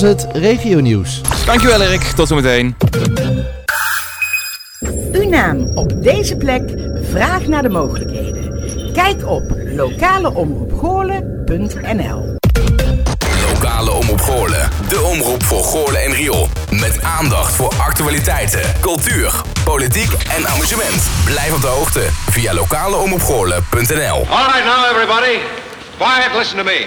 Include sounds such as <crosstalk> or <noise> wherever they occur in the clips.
het regionieuws. Dankjewel Erik, tot zometeen. Uw naam op deze plek, vraag naar de mogelijkheden. Kijk op lokaleomroepgoorlen.nl Lokale Omroep Goorlen. De omroep voor Goorlen en Riool. Met aandacht voor actualiteiten, cultuur, politiek en amusement. Blijf op de hoogte via lokaleomroepgoorlen.nl All right, now, everybody. Quiet, listen to me.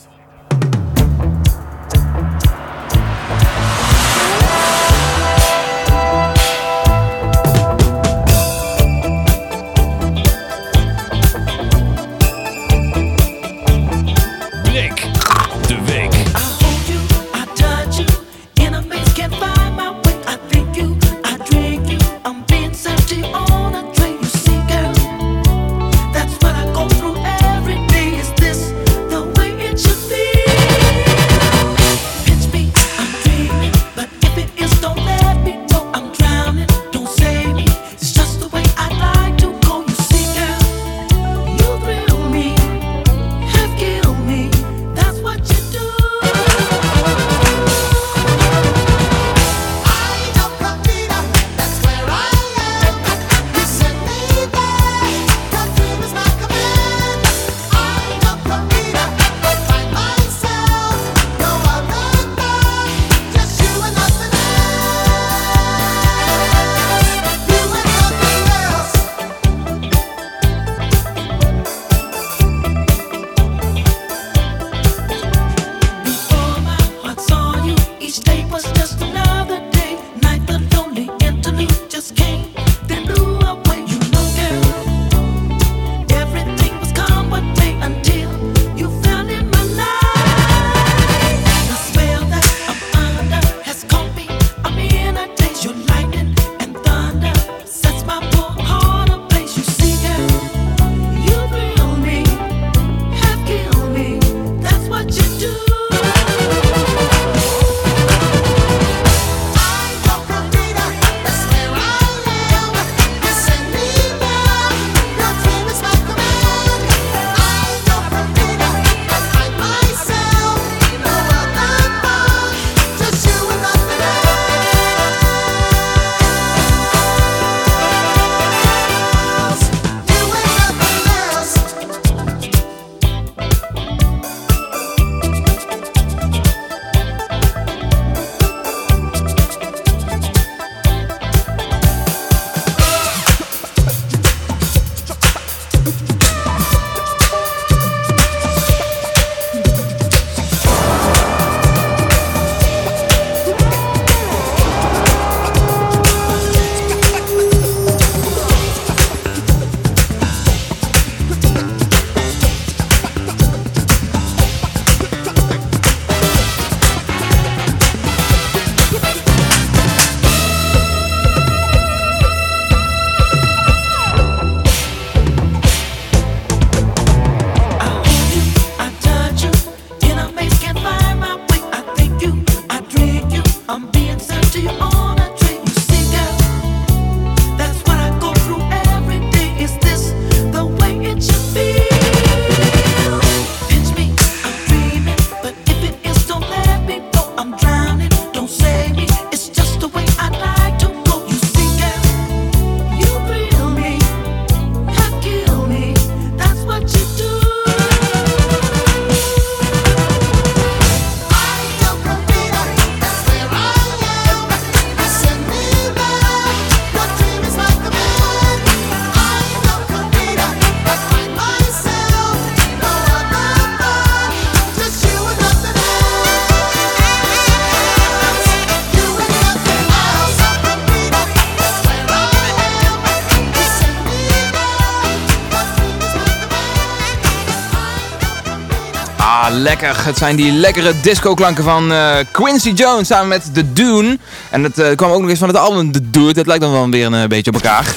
Het zijn die lekkere disco-klanken van eh, Quincy Jones samen met The Dune. En dat eh, kwam ook nog eens van het album The Dude. Dat lijkt dan wel weer een eh, beetje op elkaar.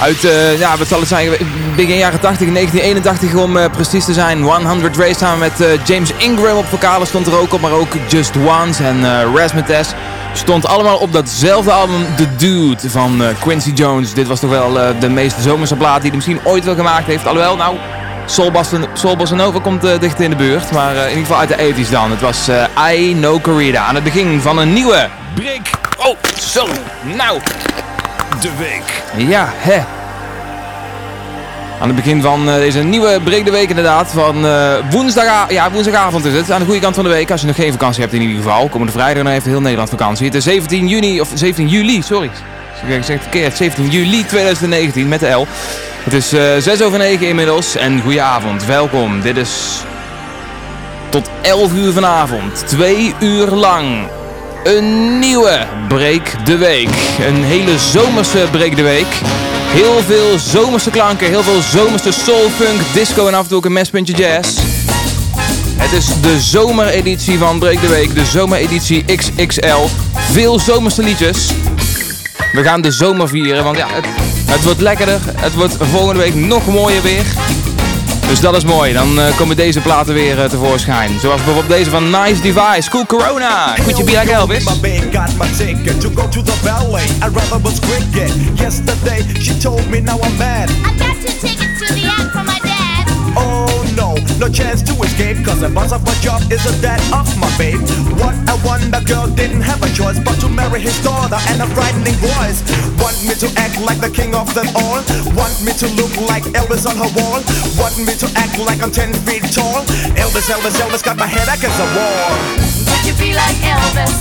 Uit, ja, wat zal het zijn, begin jaren 80, 1981 om precies te zijn. 100 Race samen met James Ingram op vocalen stond er ook op. Maar ook Just Once en uh, stond allemaal op datzelfde album The Dude van Quincy Jones. Dit was toch wel de meest zomerse plaat die hij misschien ooit wel gemaakt heeft. Alhoewel, nou, Bossa, Bossa Nova komt uh, dicht in de buurt. Maar uh, in ieder geval uit de 80s dan. Het was uh, I No Corrida aan het begin van een nieuwe... Break. Oh, zo. Nou. De week. Ja, hè. Aan het begin van uh, deze nieuwe Break de Week inderdaad. Van uh, woensdag, ja, woensdagavond is het. Aan de goede kant van de week. Als je nog geen vakantie hebt in ieder geval. Komende vrijdag dan heeft heel Nederland vakantie. Het is 17 juni, of 17 juli, sorry. Ik zeg het verkeerd. 17 juli 2019 met de L. Het is uh, 6 over 9 inmiddels. En goeie avond. Welkom. Dit is tot 11 uur vanavond. Twee uur lang. Een nieuwe Break de Week. Een hele zomerse Break de Week. Heel veel zomerse klanken, heel veel zomerse soul, funk, disco en af en toe ook een mespuntje jazz. Het is de zomereditie van Break de Week, de zomereditie XXL. Veel zomerse liedjes. We gaan de zomer vieren, want ja, het, het wordt lekkerder. Het wordt volgende week nog mooier weer. Dus dat is mooi. Dan uh, komen deze platen weer uh, tevoorschijn. Zoals bijvoorbeeld deze van Nice Device, Cool Corona. Could you be like Elvis? My babe got my ticket to go to the ballet. I rather was cricket. Yesterday she told me now I'm mad. I got to the act from my dad. Oh no, no chance to escape. Cause the boss of my job is a dad of my babe. What a wonder girl didn't have a choice but to marry his daughter and a frightening voice. Want me to act like the king of them all. Want me to look like Elvis on her wall. Want me to act like I'm 10 feet tall. Elvis, Elvis, Elvis got my head against the wall. Could you be like Elvis?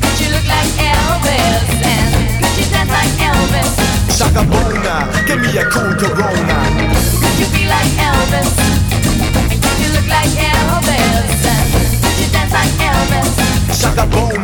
Could you look like Elvis? And could you dance like Elvis? Shaka Bona, give me a cool Corona. Could you be like Elvis? Could you look like Elvis? Could you dance like Elvis?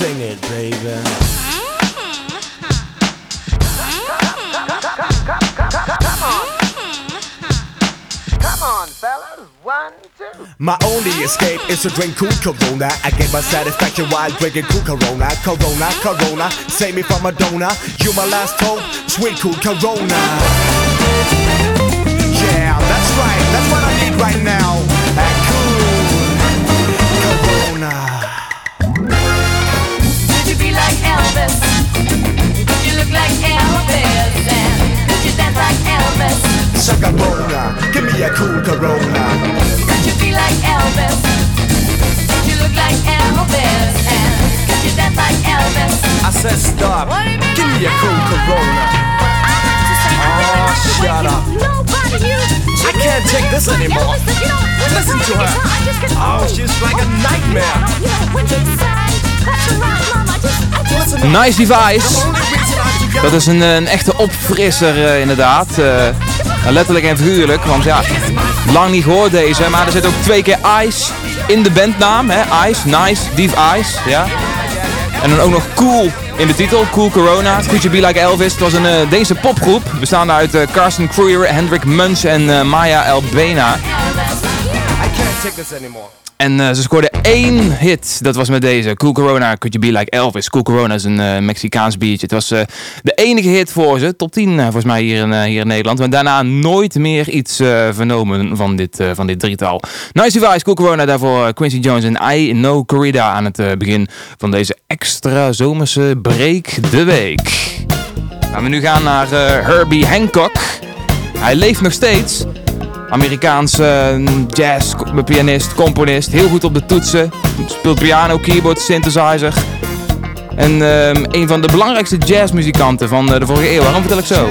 sing it, baby. My only escape is to drink cool Corona. I get my satisfaction while drinking cool Corona. Corona, Corona, save me from a donor. You my last hope, sweet cool Corona. Yeah, that's right, that's what I need right now. Like Elvis? And could you dance like Elvis? Shakabona, give me a cool Corona. Could you be like Elvis? Could you look like Elvis? And could you dance like Elvis? I said stop, What do you mean give me a cool? Corona. Oh, shut up. I can't take this anymore. Listen to her. Oh, she's like a nightmare. Nice Device. Dat is een, een echte opfrisser uh, inderdaad. Uh, letterlijk en figuurlijk. Want ja, lang niet gehoord deze. Maar er zit ook twee keer Ice in de bandnaam. Hè? Ice, Nice, Div Ice. Ja. En dan ook nog Cool in de titel. Cool Corona. Could You Be Like Elvis. Het was een uh, Deense popgroep. Bestaande uit Carson Kruger, Hendrik Munch en Maya Albena. I can't take this anymore. En eh, ze scoorden één hit. Dat was met deze. Cool Corona, Could You Be Like Elvis. Cool Corona is een eh, Mexicaans biertje. Het was eh, de enige hit voor ze. Top 10 eh, volgens mij hier in, hier in Nederland. Maar daarna nooit meer iets vernomen van dit, van dit drietal. Nice Device, Cool Corona. Daarvoor Quincy Jones en I Know Corrida aan het begin van deze extra zomerse break de week. Gaan we nu gaan naar Herbie Hancock. Hij leeft nog steeds. Amerikaanse jazz pianist, componist, heel goed op de toetsen. Speelt piano, keyboard, synthesizer. En ehm, een van de belangrijkste jazzmuzikanten van eh, de vorige eeuw. Waarom vertel ik zo?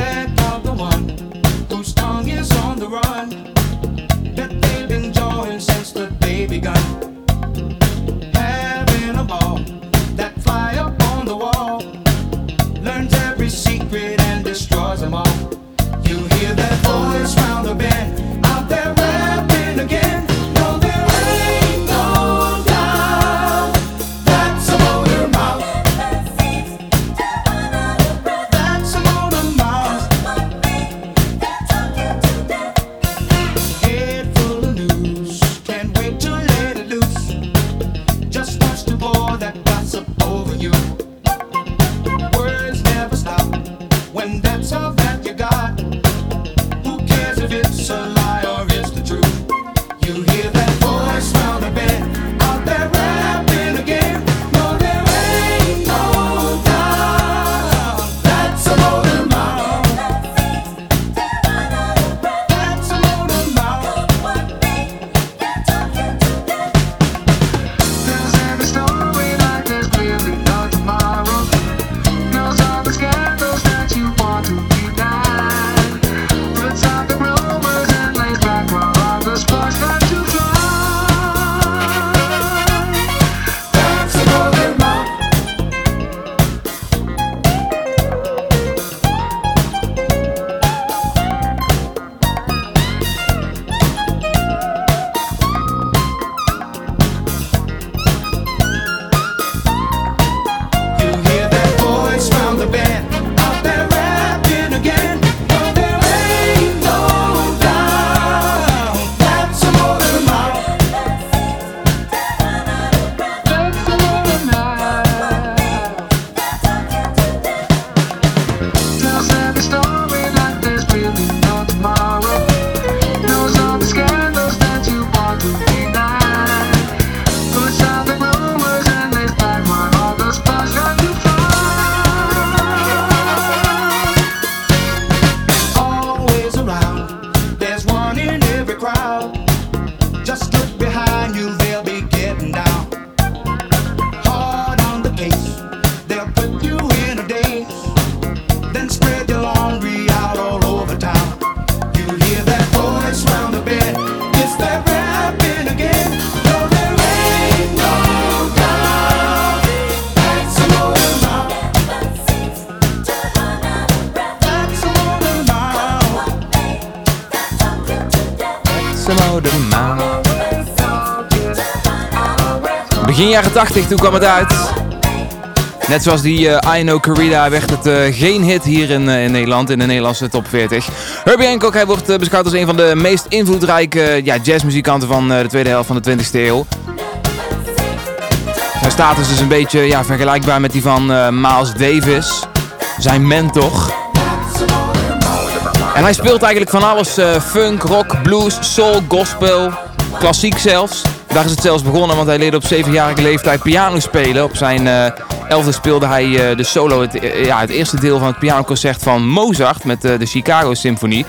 Begin jaren 80, toen kwam het uit. Net zoals die eh I Know Corrida werd het eh, geen hit hier in, eh, in Nederland, in de Nederlandse top 40. Herbie Hancock, hij wordt beschouwd als een van de meest invloedrijke ja, jazzmuzikanten van de tweede helft van de 20e eeuw. Zijn status is een beetje ja, vergelijkbaar met die van Miles Davis, zijn mentor. En hij speelt eigenlijk van alles: funk, rock, blues, soul, gospel, klassiek zelfs. Daar is het zelfs begonnen, want hij leerde op zevenjarige leeftijd piano spelen. Op zijn eh, elfde speelde hij eh, de solo, het, eh, ja, het eerste deel van het pianoconcert van Mozart met de Chicago Symphony.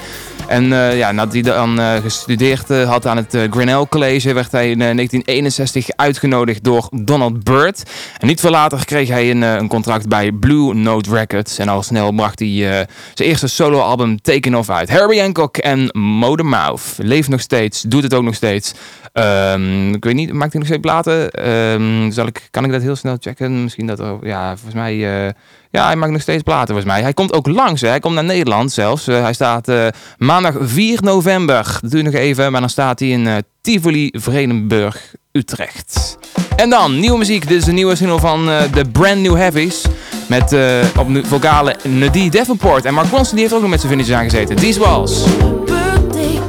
En ja, nadat hij dan gestudeerd had aan het Grinnell College, werd hij in eh, 1961 uitgenodigd door Donald Byrd. En niet veel later kreeg hij een, eh, een contract bij Blue Note Records. En al snel bracht hij eh, zijn eerste soloalbum Taken Off uit. Herbie Hancock en Motor Mouth. Leeft nog steeds, doet het ook nog steeds. Ehm, ik weet niet, maakt hij nog steeds platen? Ehm, zal ik, kan ik dat heel snel checken? Misschien dat er, ja, volgens mij... eh, ja, hij maakt nog steeds platen volgens mij. Hij komt ook langs, hè. hij komt naar Nederland zelfs. Hij staat maandag 4 november, doe nog even, maar dan staat hij in Tivoli, Vredenburg, Utrecht. En dan, nieuwe muziek. Dit is de nieuwe single van eh, de Brand New Heavies. Met eh, op vocalen Nadie Davenport. En Mark Ronson die heeft ook nog met zijn vingertjes aangezeten. These Walls. birthday.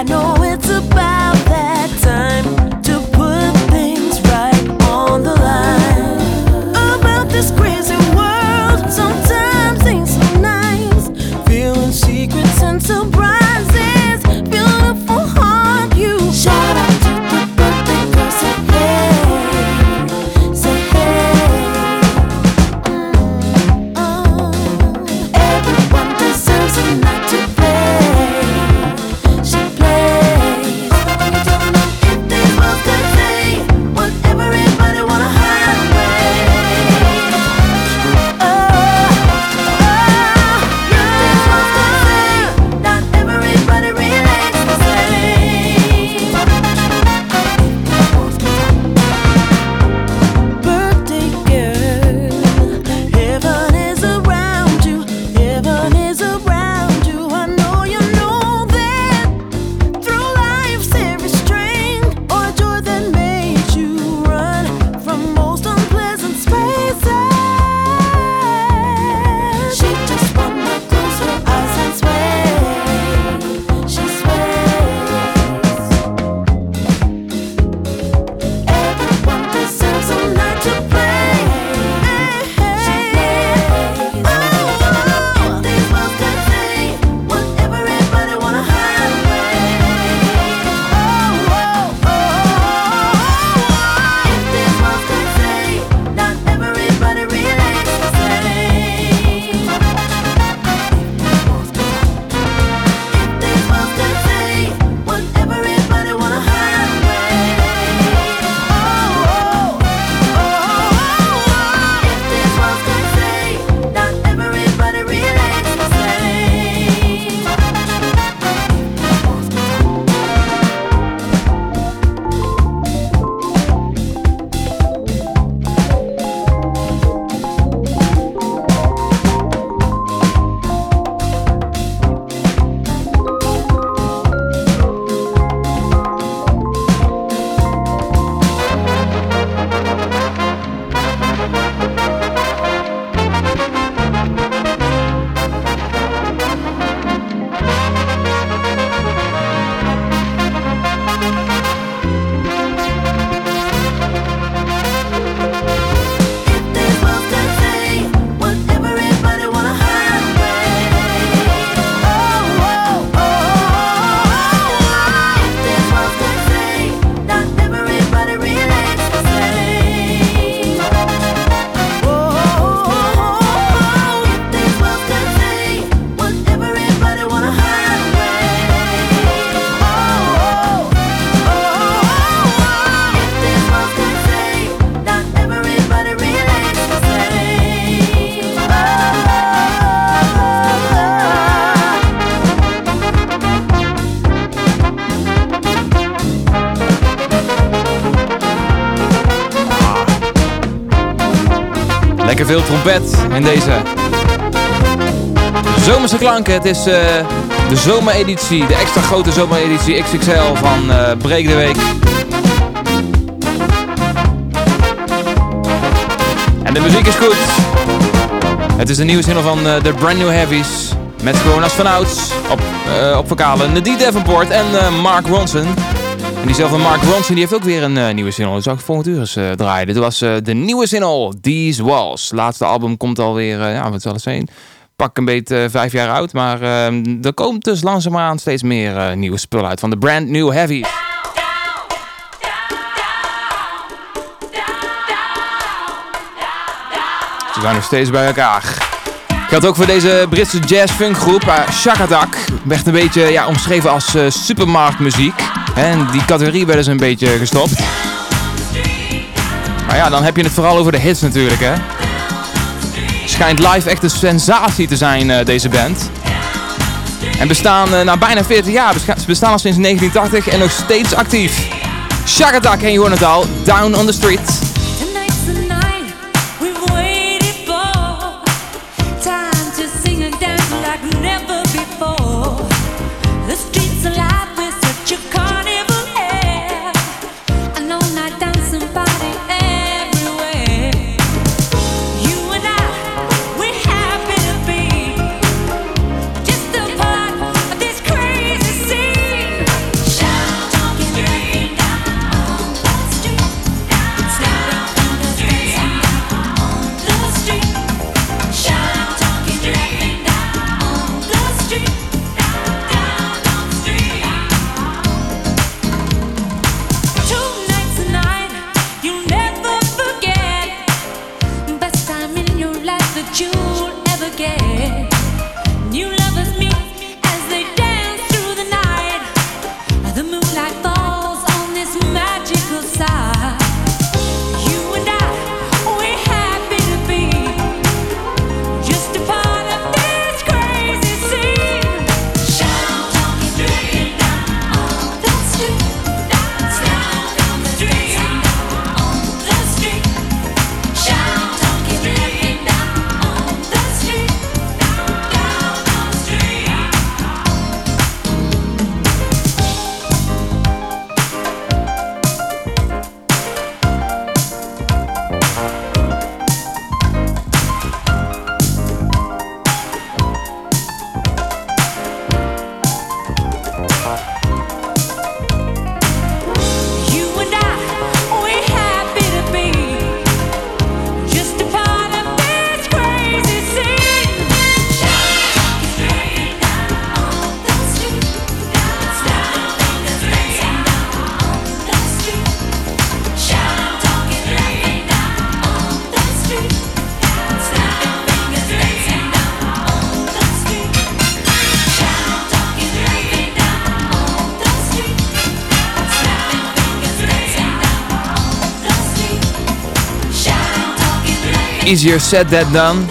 I know In deze zomerse klanken. Het is eh, de zomereditie, de extra grote zomereditie XXL van eh Breek de Week. En de muziek is goed. Het is de nieuwe single van eh, de Brand New Heavies. Met gewoon als vanouds op, op vocalen Nadine Davenport en Mark Ronson. En diezelfde Mark Ronson die heeft ook weer een eh, nieuwe single. Dat zou ik volgend uur eens eh, draaien. Dit was eh, de nieuwe single, These Walls. Laatste album komt alweer, ja wat zal het zijn? Pak een beetje vijf jaar oud. Maar eh, er komt dus langzaamaan steeds meer nieuwe spullen uit van de Brand New Heavies. Ze zijn nog steeds bij elkaar. Geldt ook voor deze Britse jazz-funk groep, uh, Shakadak. Werd een beetje ja, omschreven als supermarktmuziek. En die categorie werden ze een beetje gestopt. Maar ja, dan heb je het vooral over de hits natuurlijk, hè. Schijnt live echt een sensatie te zijn, eh, deze band. En bestaan eh, na bijna 40 jaar. Ze bestaan al sinds 1980 en nog steeds actief. Shakadak en al, Down on the Street. Easier said than done.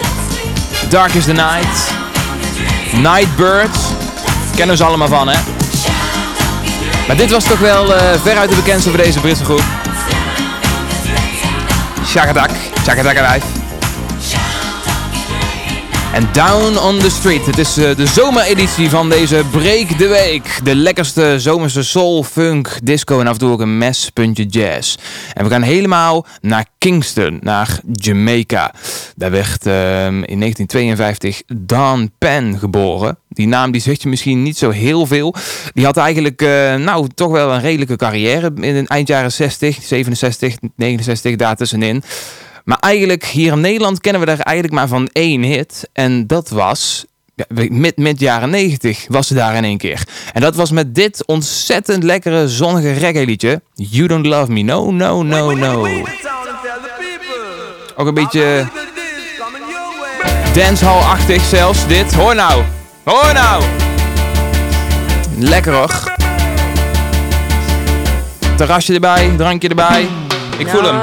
Dark is the night. Nightbirds. Kennen ze allemaal van, hè? Maar dit was toch wel eh, veruit de bekendste voor deze Britse groep. Shakadak. Shakadak alive. En Down on the Street. Het is eh, de zomereditie van deze Break de Week. De lekkerste zomerse soul, funk, disco en af en toe ook een mespuntje jazz. En we gaan helemaal naar Kingston, naar Jamaica. Daar werd ehm, in 1952 Don Penn geboren. Die naam die zegt je misschien niet zo heel veel. Die had eigenlijk eh, nou toch wel een redelijke carrière in de eind jaren 60, 67, 69 daar tussenin. Maar eigenlijk hier in Nederland kennen we daar eigenlijk maar van één hit. En dat was mid, mid jaren 90 was ze daar in één keer. En dat was met dit ontzettend lekkere zonnige reggae liedje. You Don't Love Me, No, No, No, No. Ook een beetje dancehall-achtig zelfs dit. Hoor nou, hoor nou. Lekker hoor. Terrasje erbij, drankje erbij. Ik voel hem.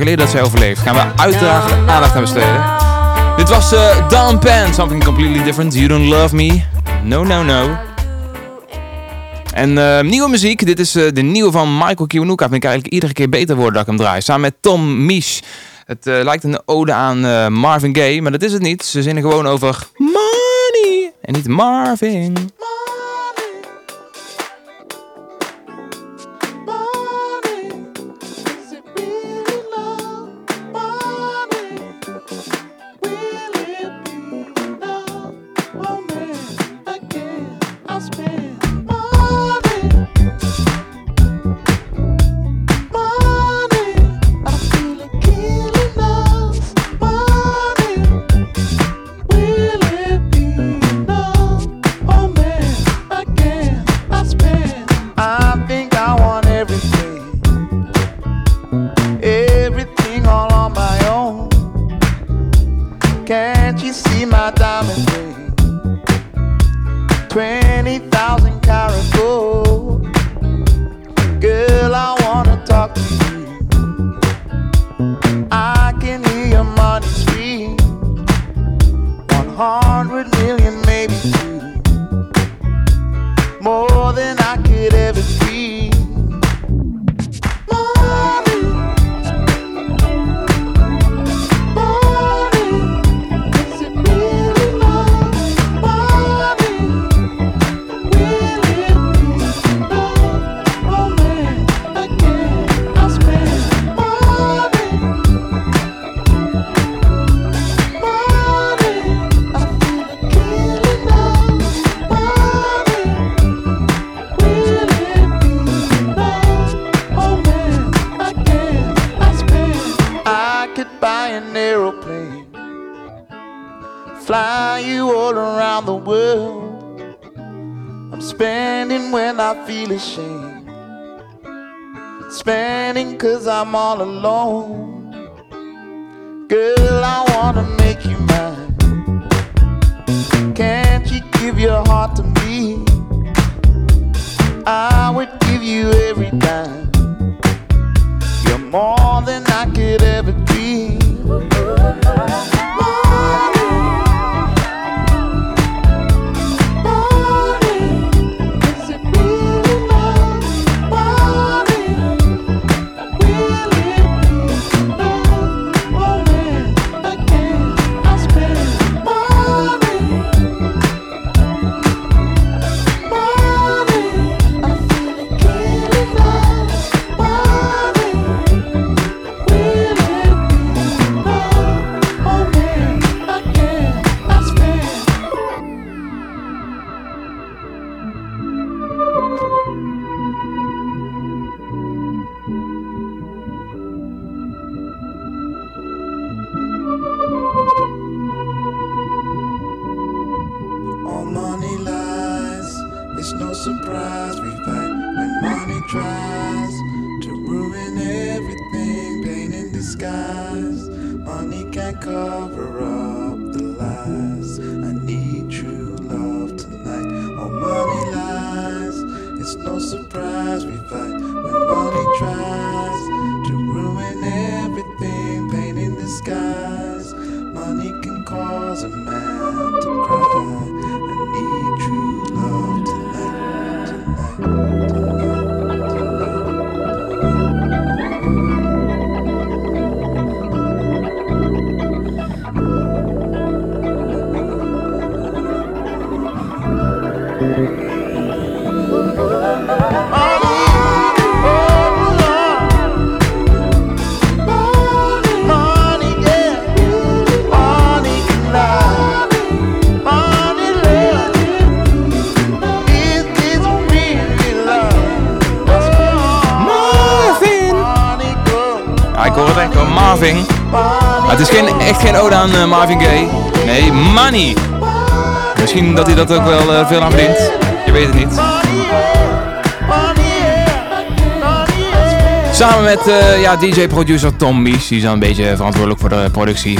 jaar dat zij overleeft. Gaan we uiteraard aandacht aan besteden. Dit was uh, Don Pan, Something Completely Different. You Don't Love Me. No, no, no. En eh, nieuwe muziek. Dit is eh, de nieuwe van Michael Kiwanuka. Vind ik eigenlijk iedere keer beter worden dat ik hem draai. Samen met Tom Misch. Het lijkt een ode aan Marvin Gaye, maar dat is het niet. Ze zingen gewoon over money en niet Marvin. Dat ook wel eh, veel aan verdient. Je weet het niet. Samen met eh, ja, DJ-producer Tom Mies. Die is dan een beetje verantwoordelijk voor de productie.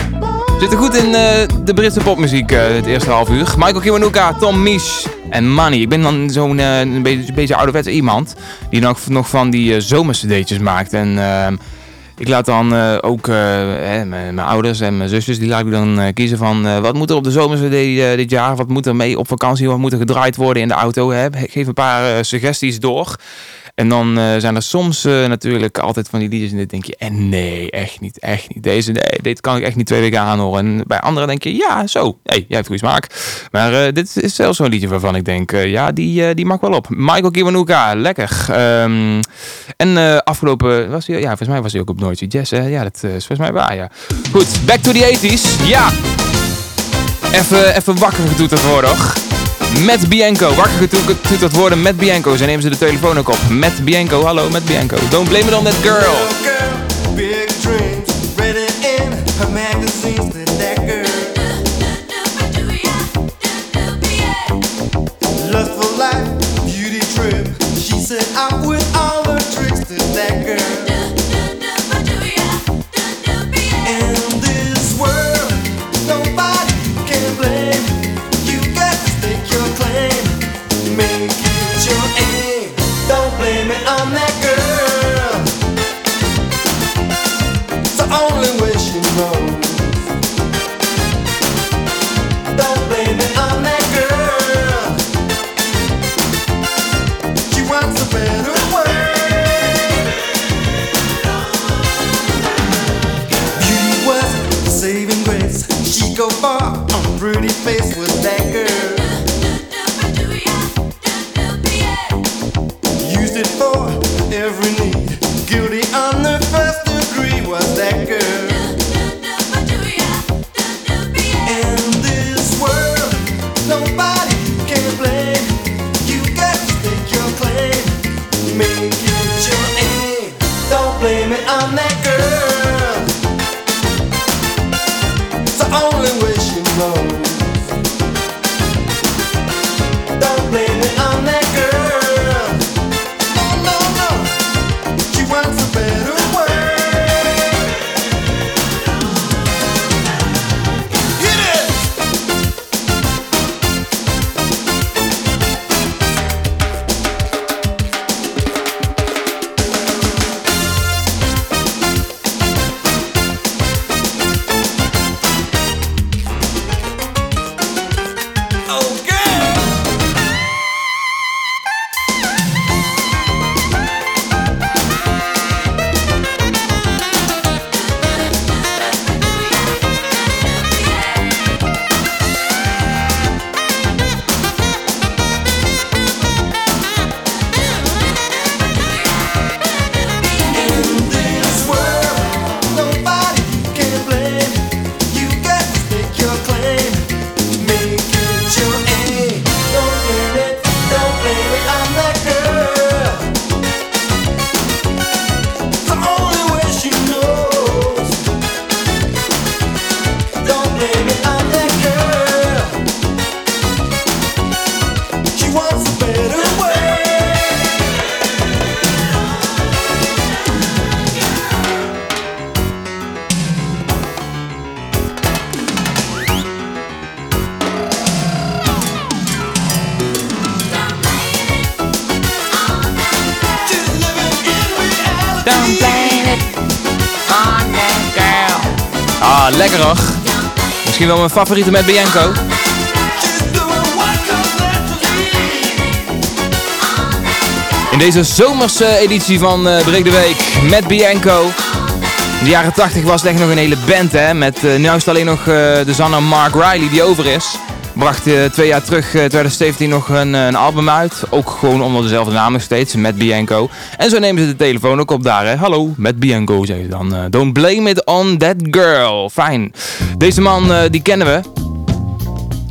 Zit er goed in eh, de Britse popmuziek het eerste half uur. Michael Kiwanuka, Tom Mies en Money. Ik ben dan zo'n beetje, een beetje iemand. Die nog, nog van die zomercd'tjes maakt. En ehm, ik laat dan eh, ook eh, hè, mijn ouders en mijn zusjes, die laat ik dan eh, kiezen van wat moet er op de zomercd eh, dit jaar, wat moet er mee op vakantie, wat moet er gedraaid worden in de auto. Hè? Geef een paar suggesties door. En dan eh, zijn er soms eh, natuurlijk altijd van die liedjes en dit denk je, en nee, echt niet, echt niet. Deze, nee, dit kan ik echt niet twee weken aanhoren. En bij anderen denk je, ja, zo, hey, jij hebt goede smaak. Maar eh, dit is zelfs zo'n liedje waarvan ik denk, ja, die, die mag wel op. Michael Kiwanuka, lekker. Ehm, en afgelopen, was hij, ja, volgens mij was hij ook op Noordse Jazz? Ja, dat is volgens mij waar, ja. Goed, back to the 80s, ja. Even, even wakker getoeterd worden, hoor. Met Bianco, wakker getoeterd worden met Bianco. Ze nemen ze de telefoon ook op. Met Bianco, hallo, met Bianco. Don't blame it on that girl. Pretty face with that girl. Used it for every Misschien wel mijn favoriete met Bianco. In deze zomerse editie van eh Breek de Week met Bianco. In de jaren 80 was het echt nog een hele band hè. Met, eh, nu is alleen nog eh, de zanger Mark Riley die over is. Bracht eh, twee jaar terug, eh, 2017, nog een, een album uit. Ook gewoon onder dezelfde naam nog steeds, met Bianco. En zo nemen ze de telefoon ook op daar. Hè. Hallo, met Bianco zeggen ze dan. don't blame it on that girl. Fijn. Deze man, eh, die kennen we.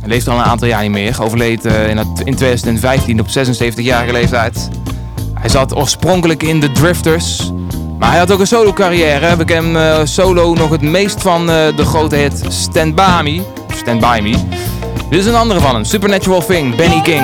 Hij leeft al een aantal jaar niet meer. Overleed eh, in, het- in 2015 op 76-jarige leeftijd. Hij zat oorspronkelijk in de Drifters. Maar hij had ook een solo carrière. We kennen hem eh, solo nog het meest van de grote hit Stand By Me. Stand By Me. Dit is een andere van hem. Supernatural Thing, Benny King.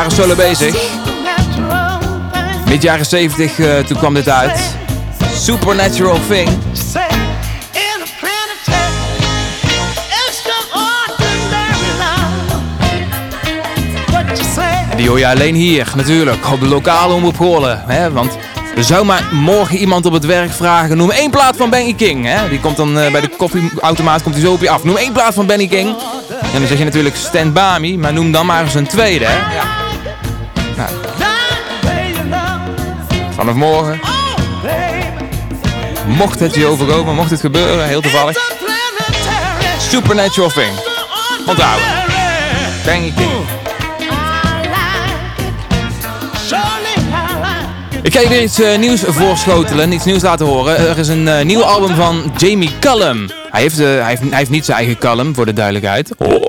Jaren solo bezig. Mid jaren 70, eh, toen kwam dit uit. Supernatural Thing. En die hoor je alleen hier, natuurlijk, op de lokale omroep Goorlen. Want er zou maar morgen iemand op het werk vragen, noem één plaat van Benny King. Hè? Die komt dan eh, bij de koffieautomaat komt hij zo op je af. Noem één plaat van Benny King. En dan zeg je natuurlijk Stand By Me, maar noem dan maar eens een tweede. Hè? Vanaf morgen, mocht het je overkomen, mocht het gebeuren, heel toevallig. Supernatural Thing. Onthouden. Benny King. Ik ga je weer iets eh, nieuws voorschotelen, iets nieuws laten horen. Er is een eh, nieuw album van Jamie Cullum. Hij heeft, eh, hij, heeft, hij heeft niet zijn eigen Cullum, voor de duidelijkheid. Oh,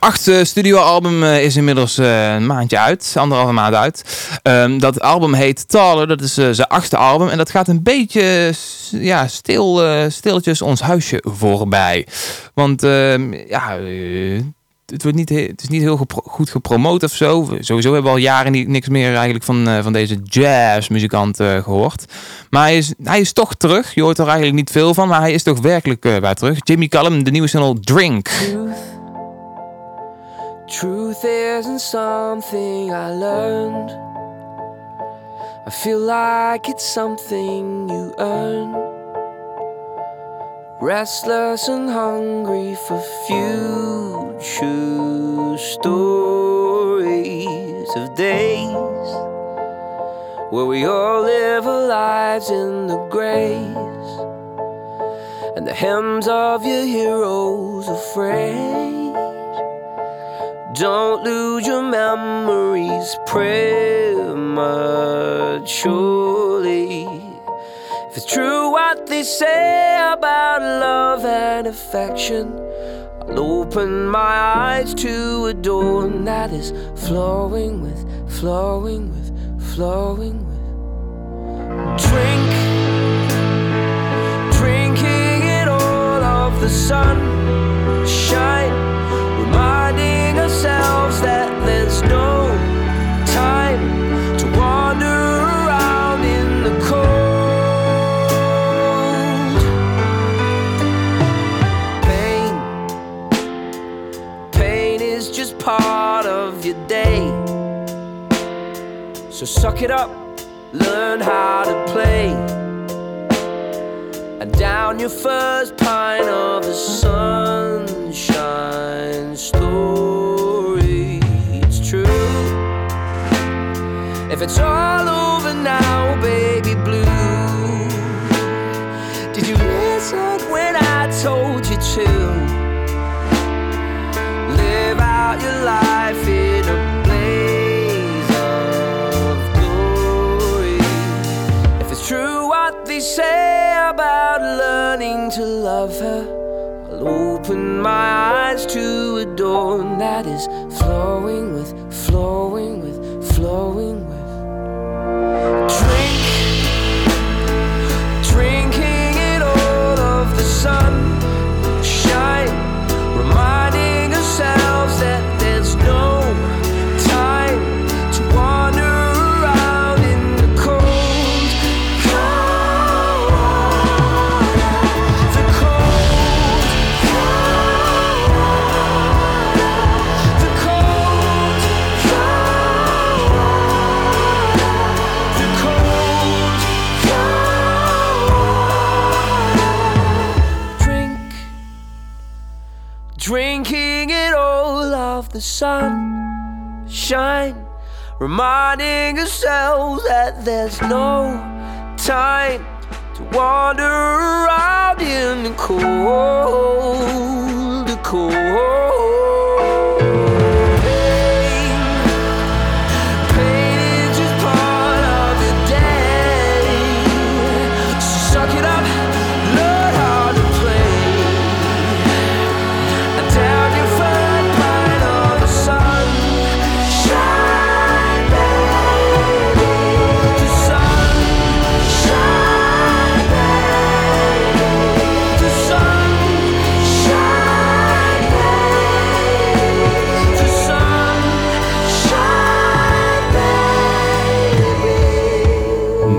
oh. Acht eh, studioalbum eh, is inmiddels eh, een maandje uit, anderhalve maand uit. Ehm, dat album heet Taller, dat is zijn achtste album. En dat gaat een beetje ja, stil, stilletjes ons huisje voorbij. Want ehm, ja, het, wordt niet, he- het is niet heel goed gepromoot of zo. Sowieso hebben we al jaren niet, niks meer eigenlijk van, van deze jazzmuzikant eh, gehoord. Maar hij is, hij is toch terug. Je hoort er eigenlijk niet veel van, maar hij is toch werkelijk eh bij terug. Jimmy Callum, de nieuwe single Drink. Isn't something I learned. I feel like it's something you earn. Restless and hungry for future stories of days where we all live our lives in the grace and the hymns of your heroes afraid. Don't lose your memories prematurely. If it's true what they say about love and affection, I'll open my eyes to a dawn that is flowing with, flowing with, flowing with. Drink, drinking it all of the sun shine, reminding there's no time to wander around in the cold. Pain, pain is just part of your day. So suck it up, learn how to play. And down your first pint of the sunshine story. If it's all over now, baby blue. Did you listen when I told you to? Live out your life in a blaze of glory. If it's true what they say about learning to love her, I'll open my eyes to a dawn that is flowing with, flowing with, flowing. Drink, drinking it all of the sun the sun shine, reminding ourselves that there's no time to wander around in the cold, the cold.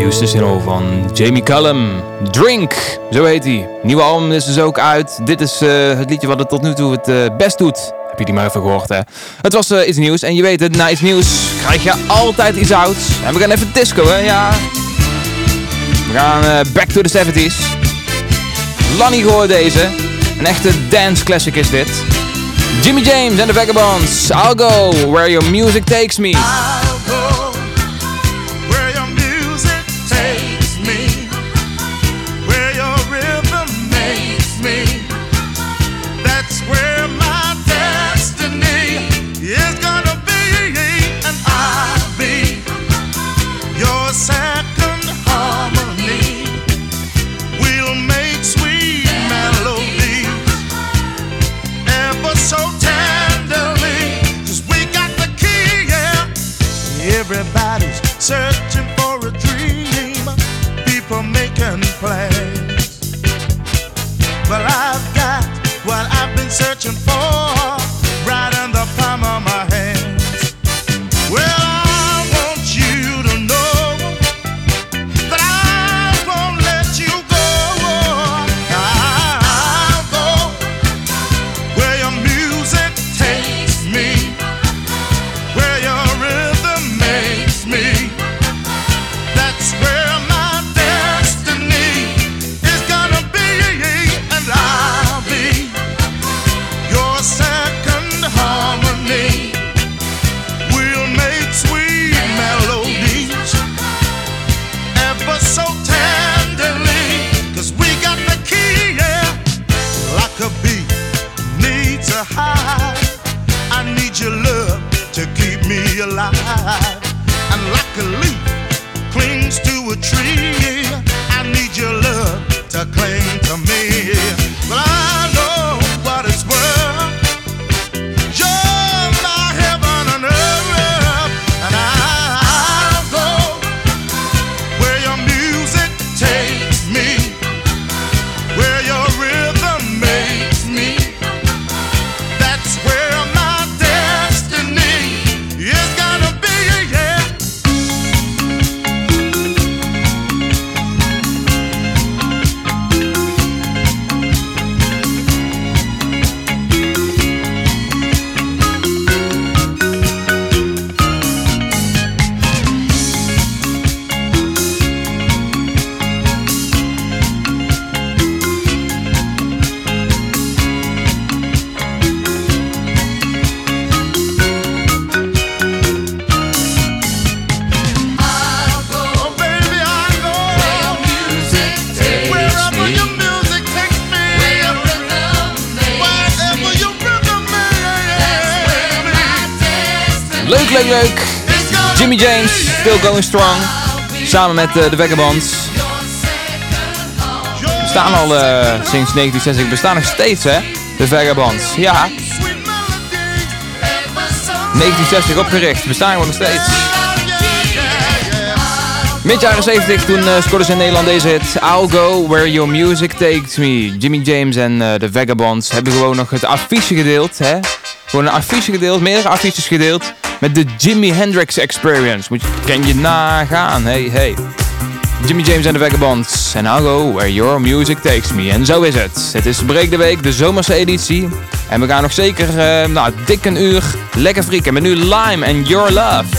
Nieuwste single van Jamie Cullum. Drink, zo heet hij. Nieuwe album is dus ook uit. Dit is eh, het liedje wat het tot nu toe het eh, best doet. Heb je die maar even gehoord, hè? Het was eh, iets nieuws. En je weet het, na iets nieuws krijg je altijd iets ouds. En we gaan even disco, hè? Ja. We gaan back to the 70s. Lanny gehoord deze. Een echte dance classic is dit. Jimmy James en de Vagabonds. I'll go where your music takes me. Samen met eh, de Vagabonds. We staan al eh, sinds 1960. We bestaan nog steeds, hè? De Vagabonds. Ja. 1960 opgericht. We staan nog steeds. Mid jaren 70 toen uh, scoorden ze in Nederland deze hit I'll Go Where Your Music Takes Me. Jimmy James en de Vagabonds hebben gewoon nog het affiche gedeeld. Hè? Gewoon een affiche gedeeld, meerdere affiches gedeeld. Met de Jimi Hendrix Experience. Moet je, kan je nagaan. Hey, hey. Jimmy James en de Vagabonds. En I'll Go Where Your Music Takes Me. En zo is het. Het is Break de Week, de zomerse editie. En we gaan nog zeker, uh, nou, dik een uur lekker frieken. Met nu Lime en Your Love.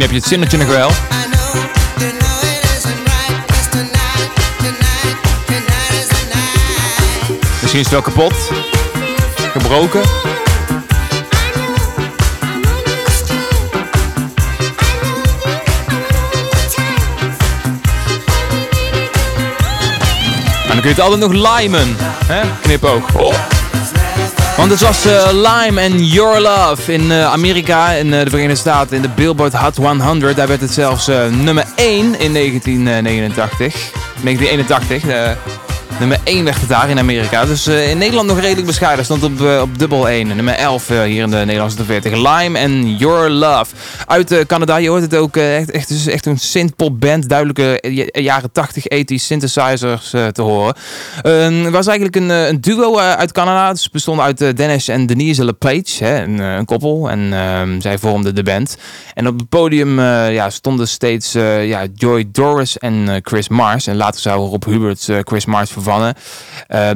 Misschien heb je het zinnetje nog wel. Misschien is het wel kapot. Gebroken. En dan kun je het altijd nog limen. Hè? Knipoog. Oh. Want het was uh, Lime and Your Love in uh, Amerika, in uh, de Verenigde Staten, in de Billboard Hot 100. Daar werd het zelfs nummer 1 in 1989. 1981. Nummer 1 werd het daar in Amerika. Dus in Nederland nog redelijk bescheiden. Stond op, op dubbel 1. Nummer 11 uh, hier in de Nederlandse top 40. Lime and Your Love uit eh, Canada. Je hoort het ook eh, echt, echt, dus echt een synthpop band. Duidelijke eh, jaren 80, 80 synthesizers te horen. Het ehm, was eigenlijk een, een, duo uit Canada. Dus het bestond uit Dennis en Denise LePage. Hè, een, een koppel. En ehm, zij vormden de band. En op het podium ja, stonden steeds ja, Joy Doris en Chris Mars. En later zou Rob Hubert Chris Mars vervangen.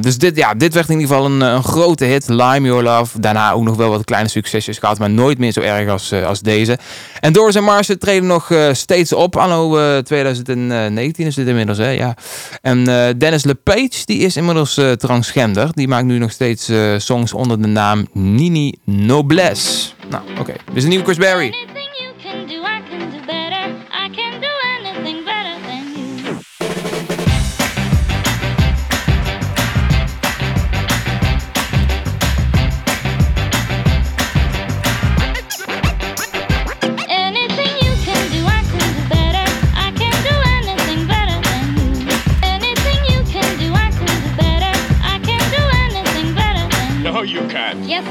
dus dit, ja, dit werd in ieder geval een, een grote hit. Lime Your Love. Daarna ook nog wel wat kleine succesjes gehad. Maar nooit meer zo erg als, als deze. En Doris en Mars treden nog eh, steeds op. Anno eh, 2019 is dit inmiddels, hè? Ja. En eh, Dennis LePage, die is inmiddels transgender. Die maakt nu nog steeds songs onder de naam Nini Noblesse. Nou, oké. dus een nieuwe Chris Berry.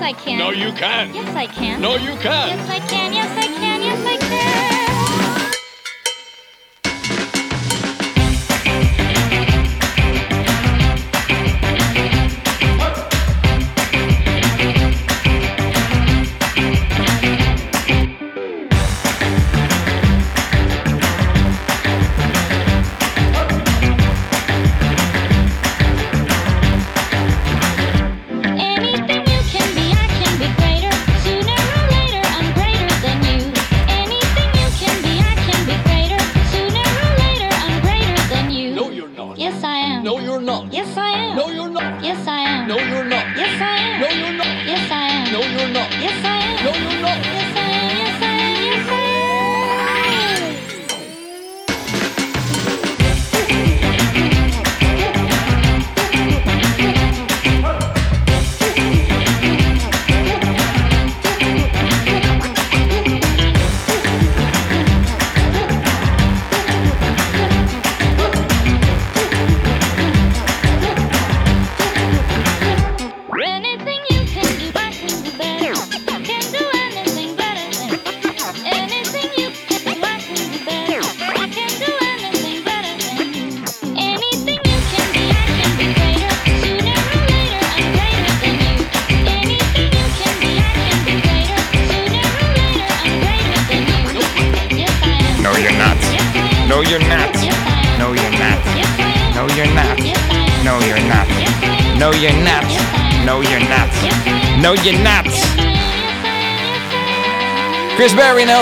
I can. No, you can. Yes, I can. No, you can. Yes, I can. Yes, I can.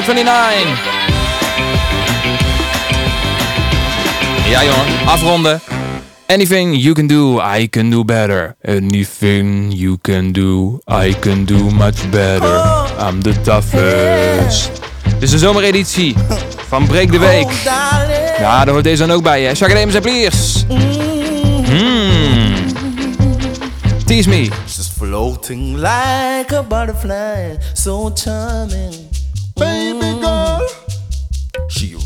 29. Ja jongen, afronden. Anything you can do, I can do better. Anything you can do, I can do much better. I'm the toughest. Dit is de zomereditie van Break the Week. Ja, daar hoort deze dan ook bij, hè. Jacques en Pliers. Hmm. Tease me. Just floating like a butterfly, so charming.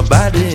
my body.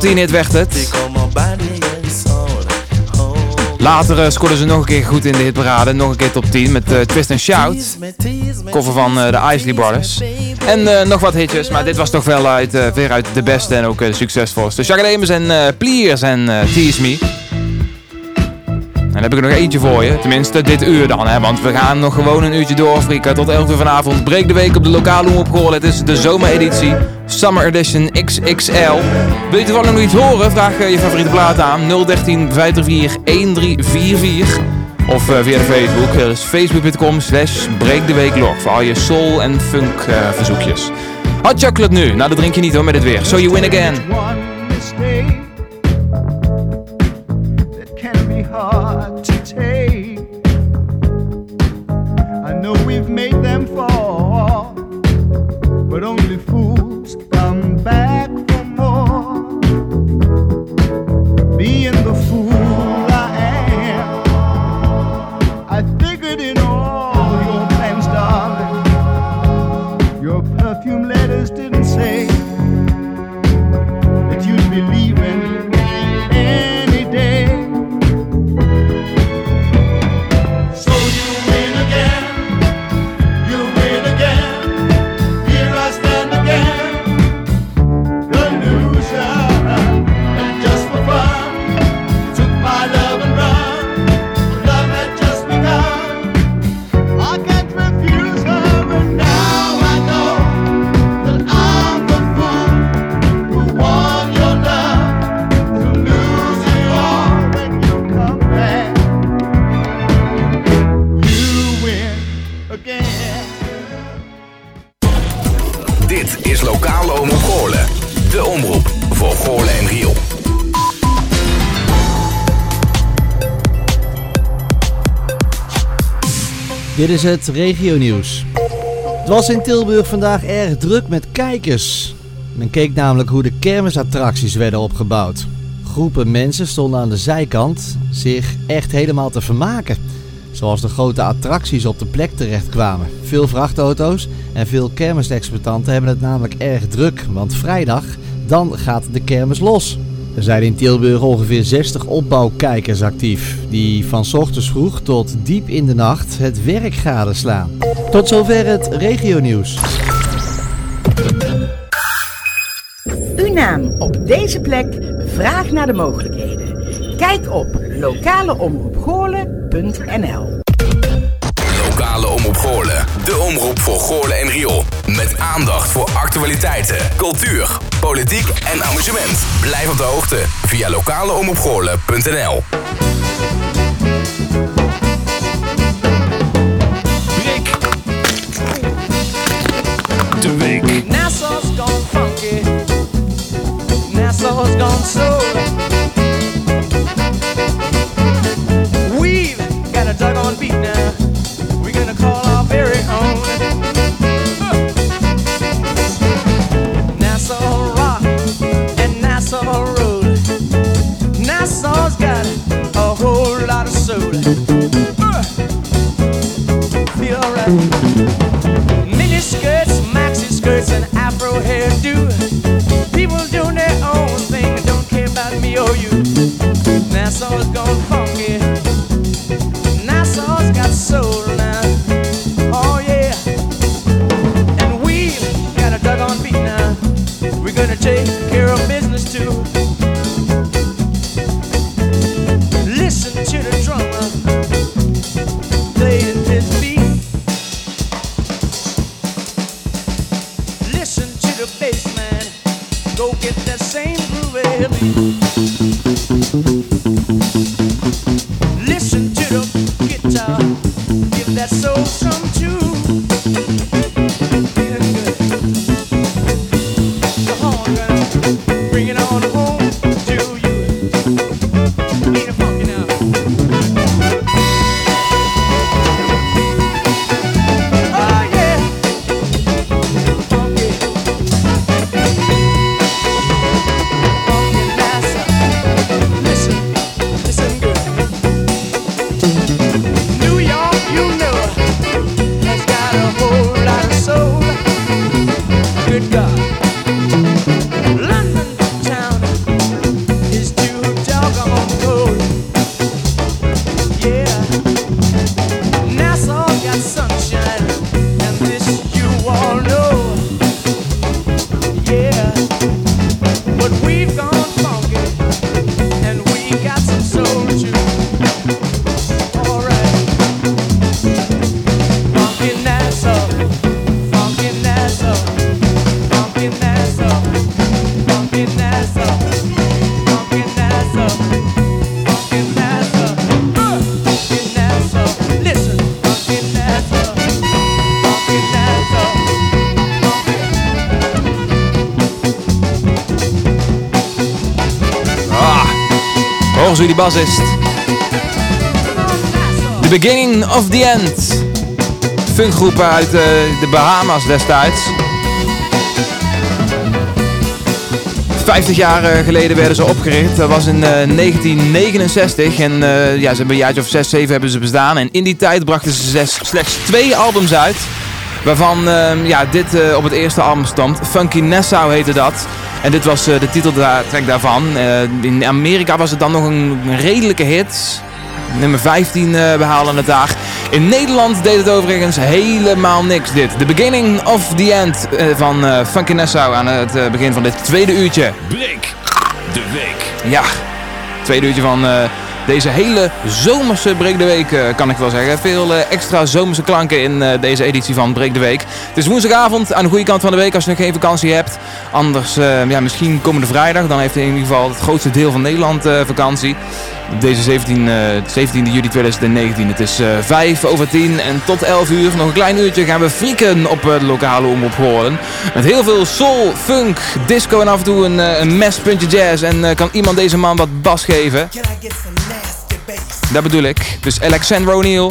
Dikke top 10 hit werd het. Later eh, scoorden ze nog een keer goed in de hitparade. Nog een keer top 10 met eh, Twist and Shout. Cover van eh, de Isley Brothers. En nog wat hitjes, maar dit was toch wel uit, eh, veruit de beste en ook de succesvolste. Demus en Pliers en Tease Me. En dan heb ik er nog eentje voor je. Tenminste, dit uur dan. Hè? Want we gaan nog gewoon een uurtje door, Afrika. Tot 11 uur vanavond. Breek de week op de lokale omroep. Het is de zomereditie. Summer Edition XXL. Wil je toevallig nog iets horen? Vraag eh, je favoriete plaat aan. 013 534 1344. Of eh, via de Facebook. Dat is facebook.com slash. Voor al je soul en funk eh, verzoekjes. Hot chocolate nu. Nou, dat drink je niet hoor met dit weer. So you win again. Dit is het regionieuws. Het was in Tilburg vandaag erg druk met kijkers. Men keek namelijk hoe de kermisattracties werden opgebouwd. Groepen mensen stonden aan de zijkant zich echt helemaal te vermaken. Zoals de grote attracties op de plek terechtkwamen. Veel vrachtauto's en veel kermisexploitanten hebben het namelijk erg druk. Want vrijdag, dan gaat de kermis los. Er zijn in Tilburg ongeveer 60 opbouwkijkers actief. Die van 's ochtends vroeg tot diep in de nacht het werk gadeslaan. Tot zover het regionieuws. Uw naam op deze plek, vraag naar de mogelijkheden. Kijk op lokaleomroepgoorlen.nl Lokale Omroep Goorlen. De omroep voor Goorlen en Riool. Met aandacht voor actualiteiten, cultuur, politiek en amusement. Blijf op de hoogte via lokaleomroepgoorlen.nl De week. Nassau's gone funky. Nassau's gone soul. We've got a dug on beat now. We're gonna call our very own. soul. Uh, feel alright. Bassist. The beginning of the end. Funkgroepen uit eh, de Bahama's destijds. 50 jaar eh, geleden werden ze opgericht. Dat was in eh, 1969. En eh, ja, ze hebben een jaartje of 6, 7 hebben ze bestaan. En in die tijd brachten ze zes, slechts twee albums uit. Waarvan eh, ja, dit op het eerste album stond. Funky Nassau heette dat. En dit was eh, de titeltrack daarvan. Eh, in Amerika was het dan nog een redelijke hit. Nummer 15 eh behaalde het daar. In Nederland deed het overigens helemaal niks dit. The beginning of the end eh, van eh, Funky Nassau aan het eh, begin van dit tweede uurtje. Break de week. Ja, tweede uurtje van eh, deze hele zomerse Break de Week, eh, kan ik wel zeggen. Veel eh, extra zomerse klanken in eh, deze editie van Break de Week. Het is woensdagavond aan de goede kant van de week als je nog geen vakantie hebt. Anders, ja, misschien komende vrijdag. Dan heeft in ieder geval het grootste deel van Nederland vakantie. Deze 17, eh, 17 juli 2019. Het is eh 5 over 10 en tot 11 uur, nog een klein uurtje, gaan we frieken op het lokale omroep Goorlen. Met heel veel soul, funk, disco en af en toe een, een mespuntje jazz. En kan iemand deze man wat bas geven? Dat bedoel ik. Dus Alexander O'Neill.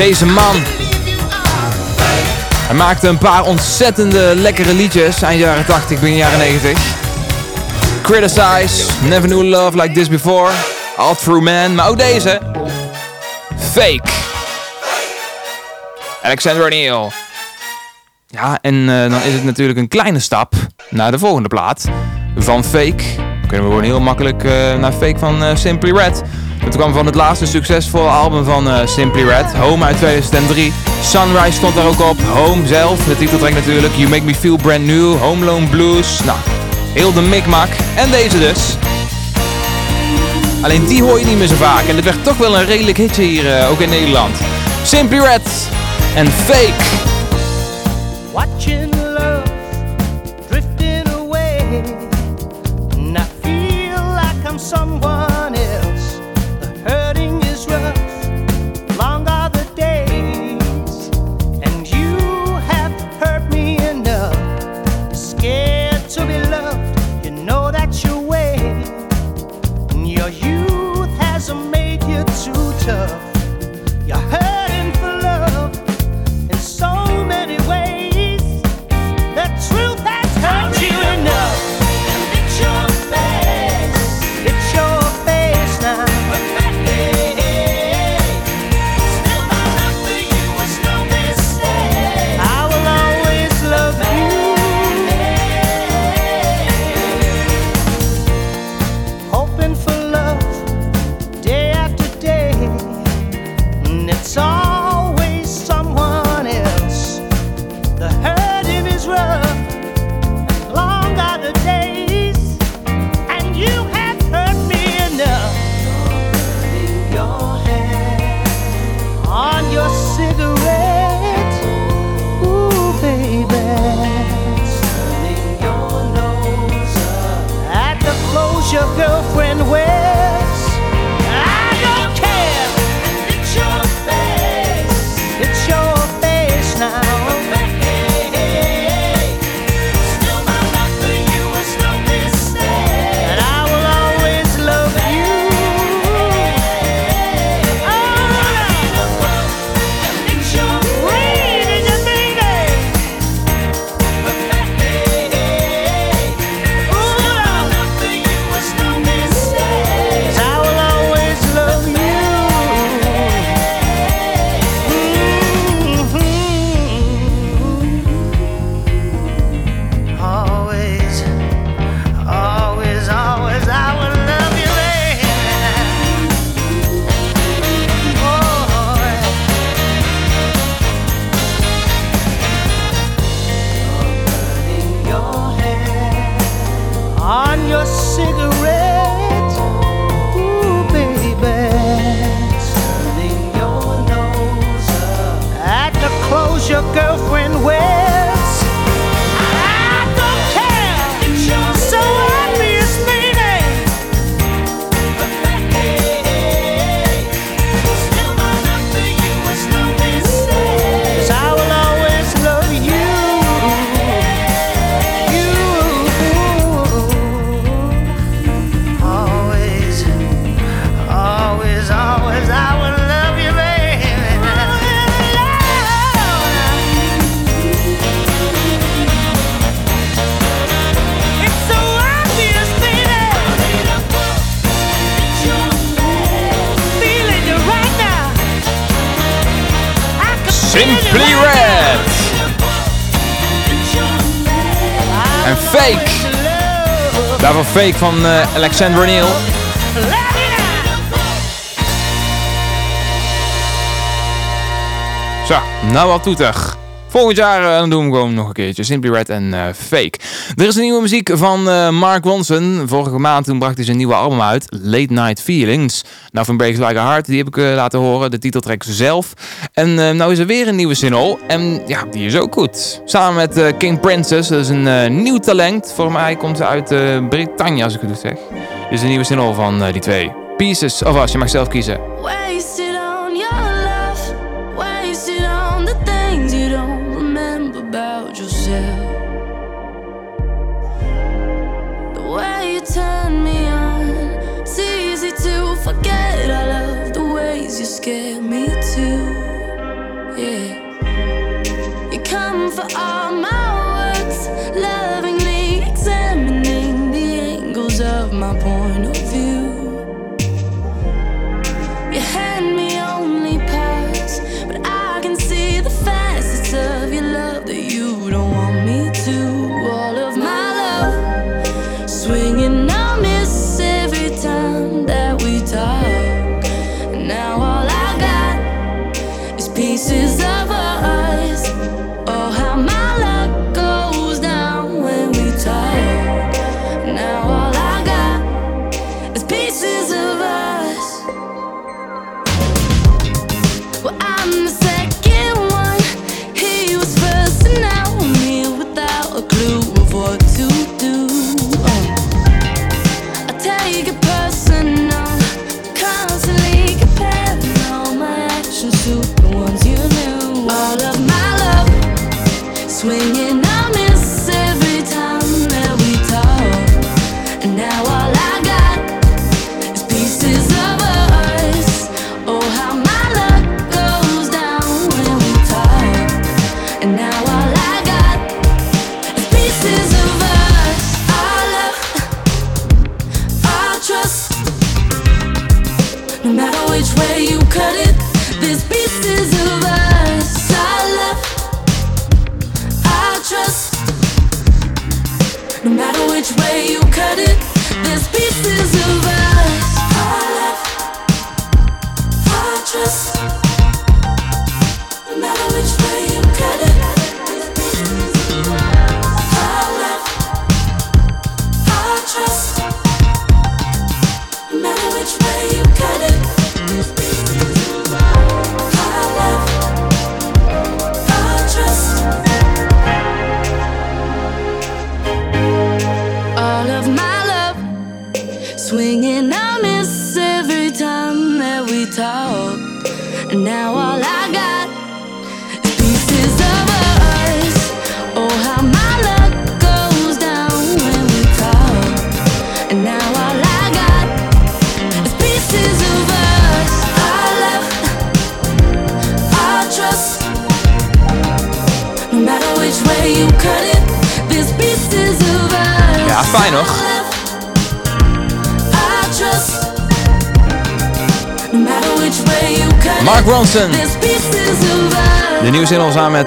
Deze man. Hij maakte een paar ontzettende lekkere liedjes eind jaren 80, begin jaren 90. Criticize, Never Knew Love Like This Before, All Through Man, maar ook deze. Fake. Alexander O'Neill. Ja, en eh, dan is het natuurlijk een kleine stap naar de volgende plaat. Van Fake. Kunnen we gewoon heel makkelijk eh, naar Fake van eh, Simply Red. Het kwam van het laatste succesvolle album van eh, Simply Red, Home uit 2003. Sunrise stond daar ook op, Home zelf, de titeltrack natuurlijk. You Make Me Feel Brand New, Home Loan Blues. Nou, heel de mikmak. En deze dus. Alleen die hoor je niet meer zo vaak. En dit werd toch wel een redelijk hitje hier, eh, ook in Nederland. Simply Red en Fake. Watching Fake van eh, Alexander O'Neill. Zo, nou wat toeter. Volgend jaar dan doen we gewoon nog een keertje. Simply Red en eh, Fake. Er is een nieuwe muziek van Mark Ronson. Vorige maand toen bracht hij zijn nieuwe album uit. Late Night Feelings. Nou, van Breaks Like a Heart. Die heb ik laten horen. De titeltrack zelf. En eh, nou is er weer een nieuwe single. En ja, die is ook goed. Samen met eh, King Princess. Dat is een eh, nieuw talent. Voor mij komt ze uit Brittannië, als ik het goed zeg. Dit is een nieuwe single van die twee. Pieces of Us. Je mag zelf kiezen.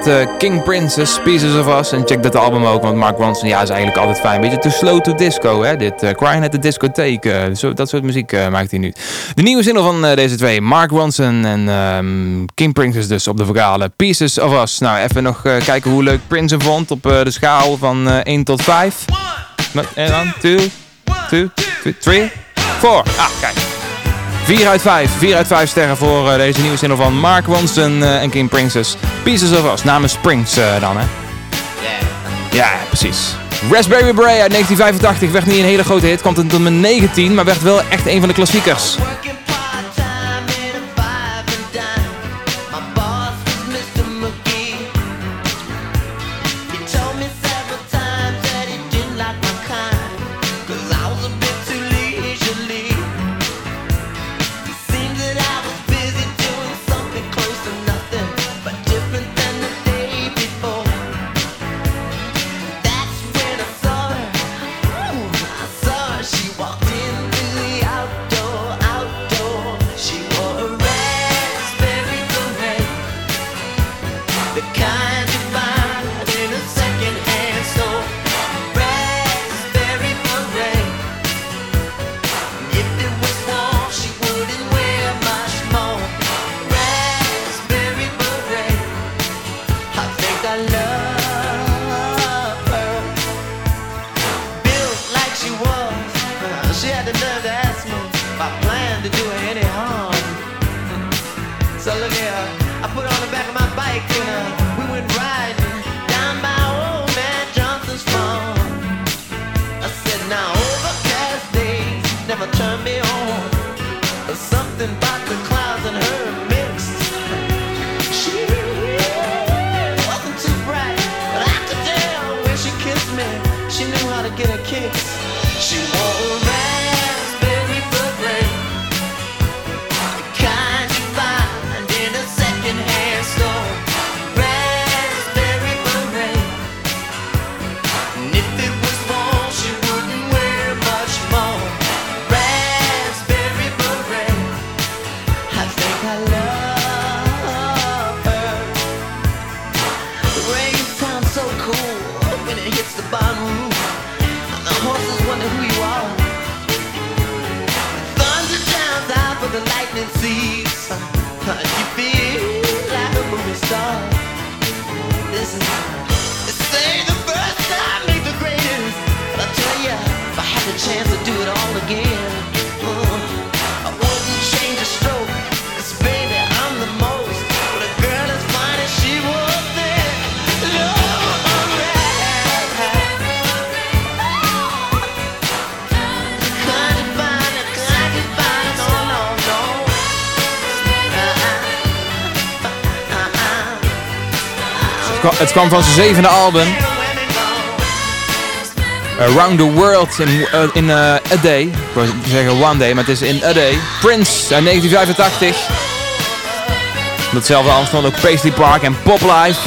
Eh, King Princess, Pieces of Us. En check dat album ook, want Mark Ronson ja, is eigenlijk altijd fijn. Beetje te slow to disco, hè? Dit eh, Crying at the Discotheek. Eh, zo, dat soort muziek maakt hij nu. De nieuwe single van deze twee, Mark Ronson en ehm, King Princess dus op de verhalen Pieces of Us. Nou, even nog kijken hoe leuk Prince vond op de schaal van 1 tot 5. En dan 2, 2, 3, 4. Ah, kijk. 4 uit 5. 4 uit 5 sterren voor eh, deze nieuwe single van Mark Wanson eh, en Kim Princess. Pieces of Us, namens Prince uh, dan hè. Ja, precies. Raspberry Beret uit 1985 werd niet een hele grote hit, kwam tot nummer 19, maar werd wel echt een van de klassiekers. something kwam van zijn zevende album. Around the World in, eh, in eh, a Day. Ik wil zeggen One Day, maar het is in A Day. Prince uit 1985. Datzelfde album stond ook Paisley Park en Pop Life.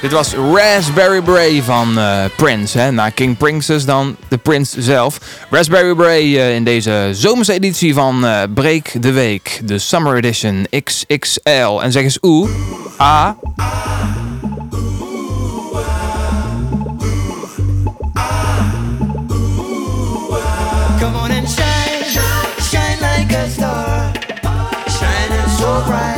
Dit was Raspberry Bray van uh, Prince. Hè. Na King Princess dan de Prince zelf. Raspberry Bray eh, in deze zomerse editie van eh, Break the Week. De Summer Edition XXL. En zeg eens oe, a... Come on and shine, shine like a star. Shining so bright.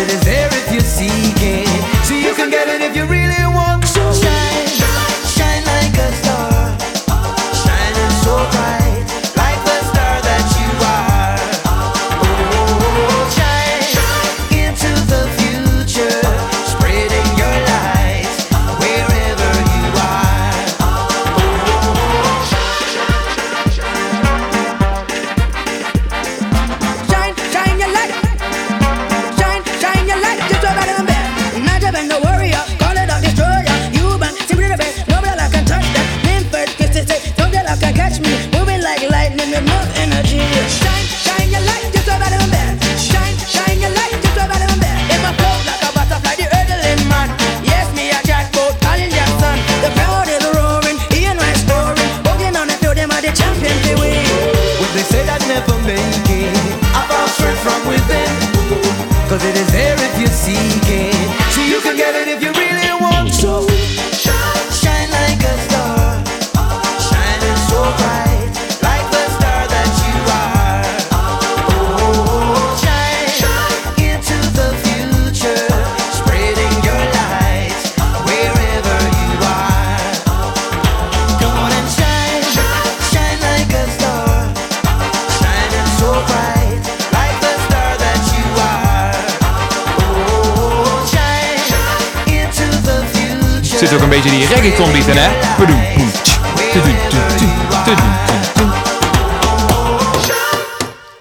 it is there if you seek it.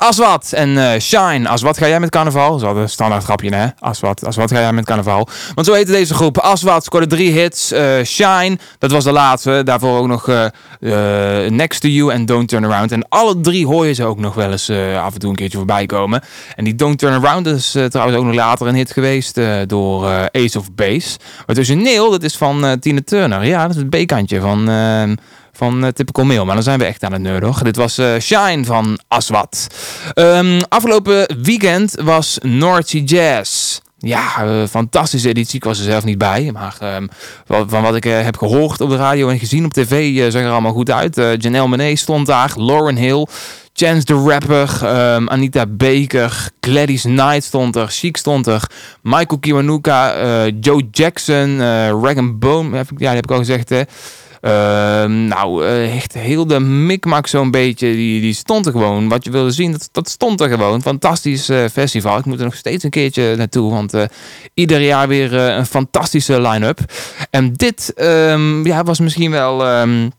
Aswat en eh, Shine. Aswat, ga jij met carnaval? Dat is een standaard grapje, hè? Aswat, Aswat, ga jij met carnaval? Want zo heette deze groep. Aswat scoorde drie hits. Eh, Shine, dat was de laatste. Daarvoor ook nog eh, Next to You en Don't Turn Around. En alle drie hoor je ze ook nog wel eens af en toe een keertje voorbij komen. En die Don't Turn Around is trouwens ook nog later een hit geweest door Ace of Base. Maar tussen Neil, dat is van Tina Turner. Ja, dat is het B-kantje van... van eh, Typical Mail. Maar dan zijn we echt aan het hoor. Dit was eh, Shine van Aswat. Ehm, afgelopen weekend was North Jazz. Ja, eh, fantastische editie. Ik was er zelf niet bij. Maar ehm, van, wat ik heb gehoord op de radio en gezien op tv, zag er allemaal goed uit. Janelle Monáe stond daar. Lauren Hill. Chance the Rapper, ehm, Anita Baker, Gladys Knight stond er, Chic stond er, Michael Kiwanuka, Joe Jackson, heb ik- ja, heb ik al gezegd hè. Ehm, nou, eh, echt heel de mikmak zo'n beetje, die, die stond er gewoon. Wat je wilde zien, dat, dat stond er gewoon. Fantastisch eh, festival. Ik moet er nog steeds een keertje naartoe, want eh, ieder jaar weer een fantastische line-up. En dit ehm, ja, was misschien wel ehm,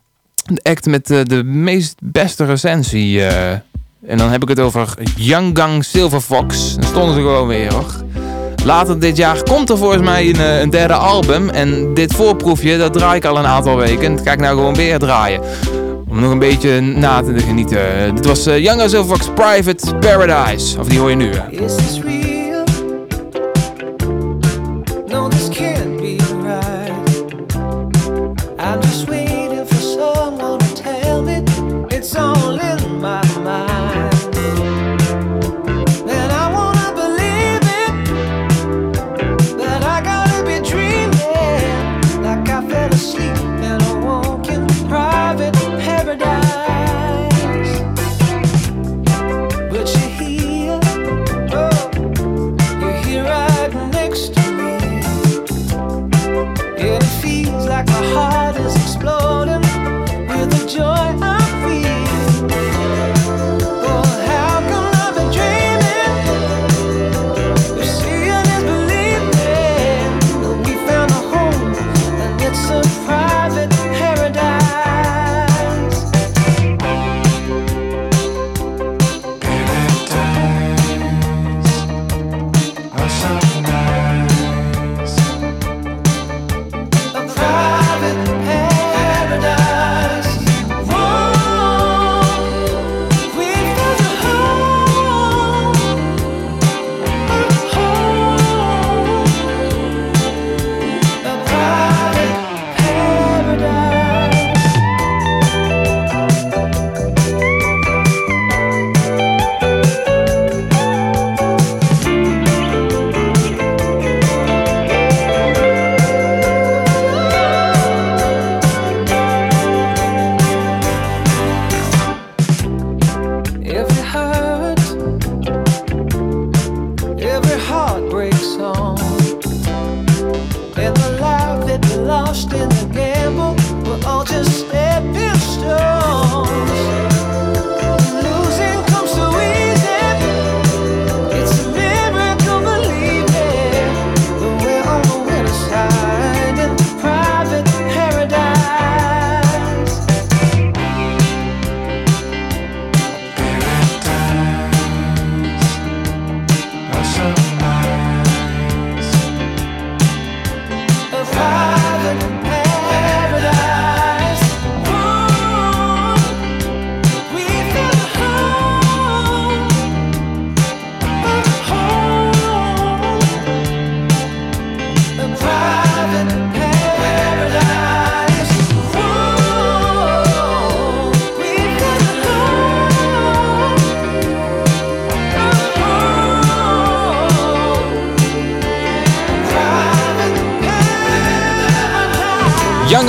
de act met de meest beste recensie. en dan heb ik het over Young Silver Fox. Dan stonden ze gewoon weer hoor. Later dit jaar komt er volgens mij een, eh, een derde album. En dit voorproefje, dat draai ik al een aantal weken. Dat ga ik nou gewoon weer draaien. Om nog een beetje na te genieten. Dit was eh, Young Gang Silver Fox Private Paradise. Of die hoor je nu.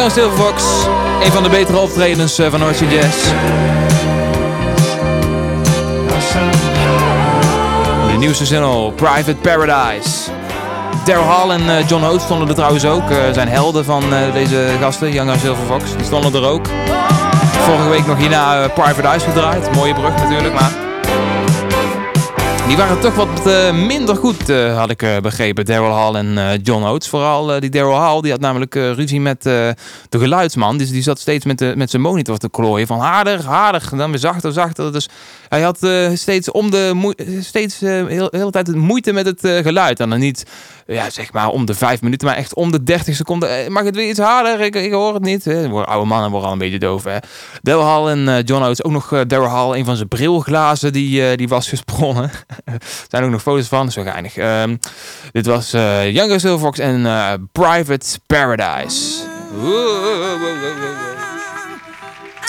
Young Gun Silver Fox. Een van de betere optredens eh, van Sea Jazz. De nieuwste single, Private Paradise. Daryl Hall en eh, John Oates stonden er trouwens ook. eh, zijn helden van deze gasten, Young Gun Silver Fox. Die stonden er ook. Vorige week nog hierna Private Eyes gedraaid. Mooie brug natuurlijk, maar... Die waren toch wat eh, minder goed, eh, had ik eh, begrepen. Daryl Hall en John Oates. Vooral die Daryl Hall, die had namelijk ruzie met de geluidsman. Dus die zat steeds met, met zijn monitor te klooien. Van harder, harder. En dan weer zachter, zachter. Dus hij had steeds om de steeds eh, heel, de tijd moeite met het geluid. En dan niet, ja, zeg maar om de vijf minuten, maar echt om de 30 seconden. Mag het weer iets harder? Ik, ik hoor het niet. Hè. Oude mannen worden al een beetje doof. Hè. Daryl Hall en John Oates. Ook nog Daryl Hall, een van zijn brilglazen, die, die was gesprongen. Er <laughs> zijn ook nog foto's van, zo geinig. Ehm, dit was eh, Younger Silverfox en eh, Private Paradise.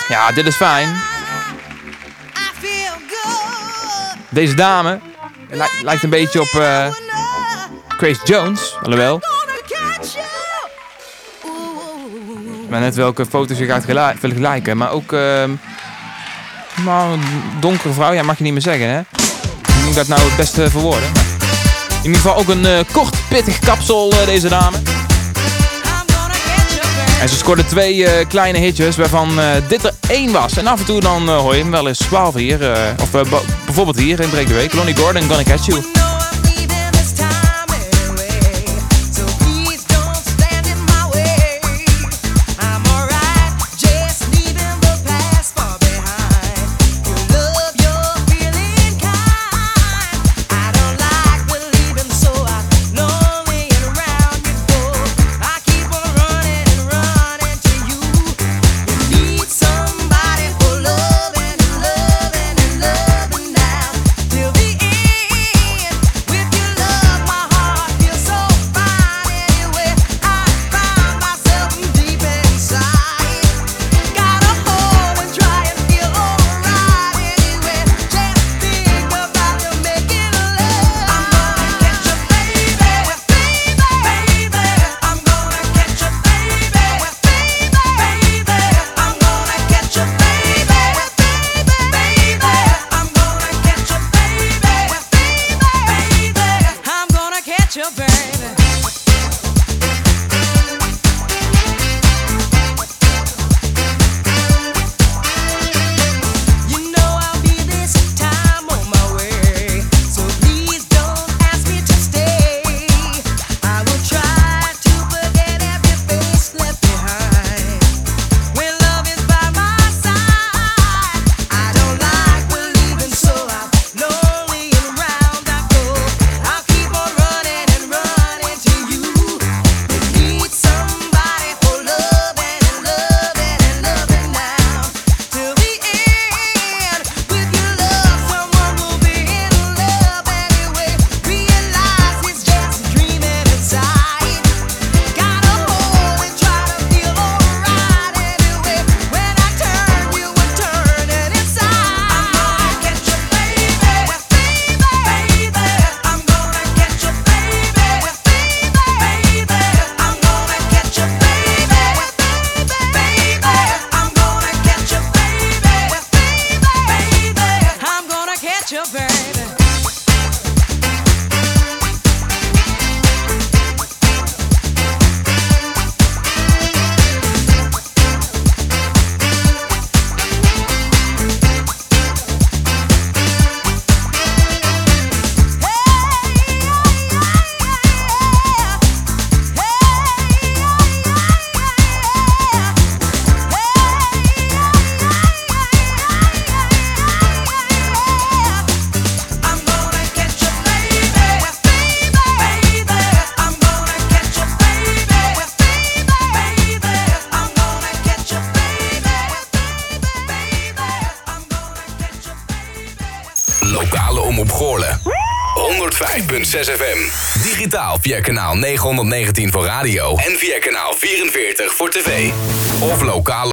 Ja, dit is fijn. Deze dame li- lijkt een beetje op eh, Grace Jones, alhoewel. Maar net welke foto's je gaat vergelijken. Maar ook ehm nou, een donkere vrouw, ja, mag je niet meer zeggen, hè? Ik dat nou het beste verwoorden? In ieder geval ook een eh, kort, pittig kapsel, eh, deze dame. En ze scoorde twee eh, kleine hitjes, waarvan dit er één was. En af en toe dan hoor je hem wel eens 12 hier. of bijvoorbeeld hier in Breek de Week. Lonnie Gordon, Gonna Catch You. Via kanaal 919 voor radio. En via kanaal 44 voor tv. Of lokaal.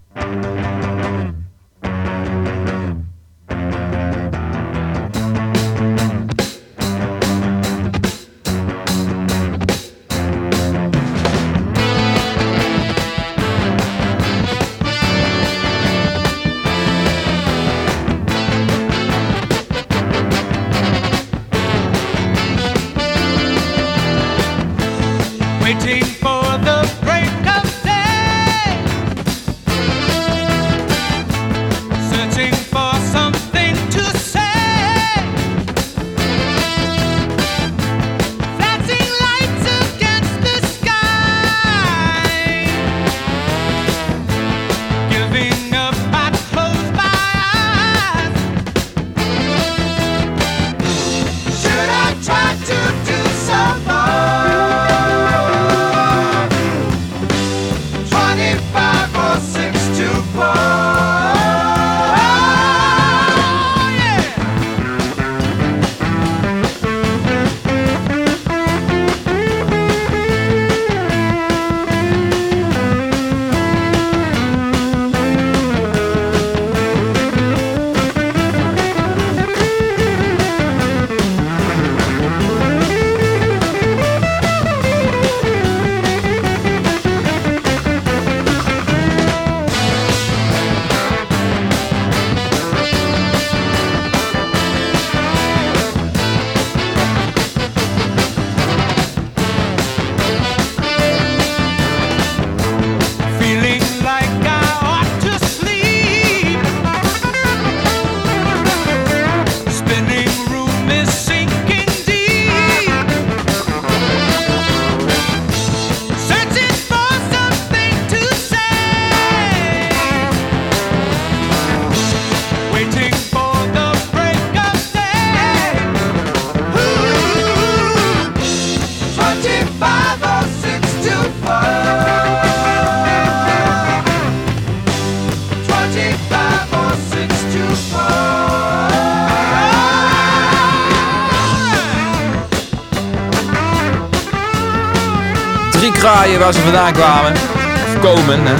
Waar ze vandaan kwamen. Of komen, hè.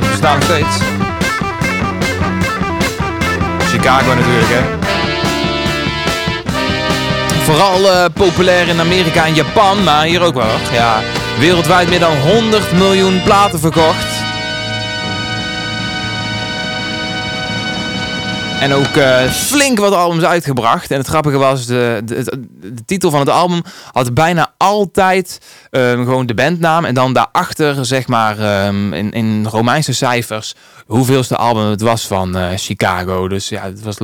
Die bestaan nog steeds. Chicago natuurlijk, hè. Vooral eh, populair in Amerika en Japan, maar hier ook wel. Ja, wereldwijd meer dan 100 miljoen platen verkocht. En ook eh, flink wat albums uitgebracht. En het grappige was, de, de, de titel van het album had bijna altijd ehm, gewoon de bandnaam. En dan daarachter, zeg maar, ehm, in, in Romeinse cijfers, hoeveelste album het was van eh, Chicago. Dus ja, het was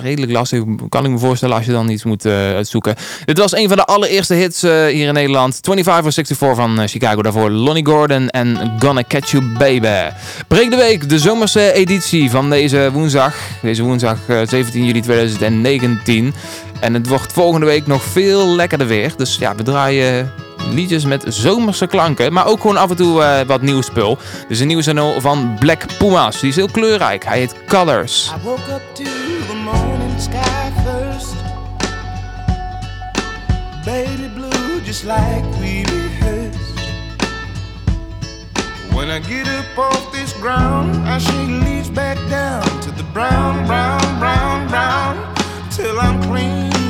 redelijk lastig. Kan ik me voorstellen als je dan iets moet eh, uitzoeken. Dit was een van de allereerste hits eh, hier in Nederland. 25 or 64 van Chicago. Daarvoor Lonnie Gordon en Gonna Catch You Baby. Breek de week, de zomerse editie van deze woensdag. Deze woensdag eh, 17 juli 2019. En het wordt volgende week nog veel lekkerder weer. Dus ja, we draaien liedjes met zomerse klanken. Maar ook gewoon af en toe eh, wat nieuw spul. Dus een nieuwe single van Black Pumas. Die is heel kleurrijk. Hij heet Colors. I woke up to the morning sky first. Baby blue, just like we rehearsed. When I get up off this ground, I shake leaves back down to the brown, brown, brown, brown, till I'm clean.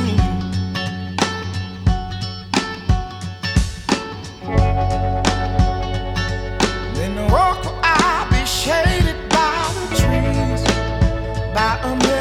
Shaded by the trees, by a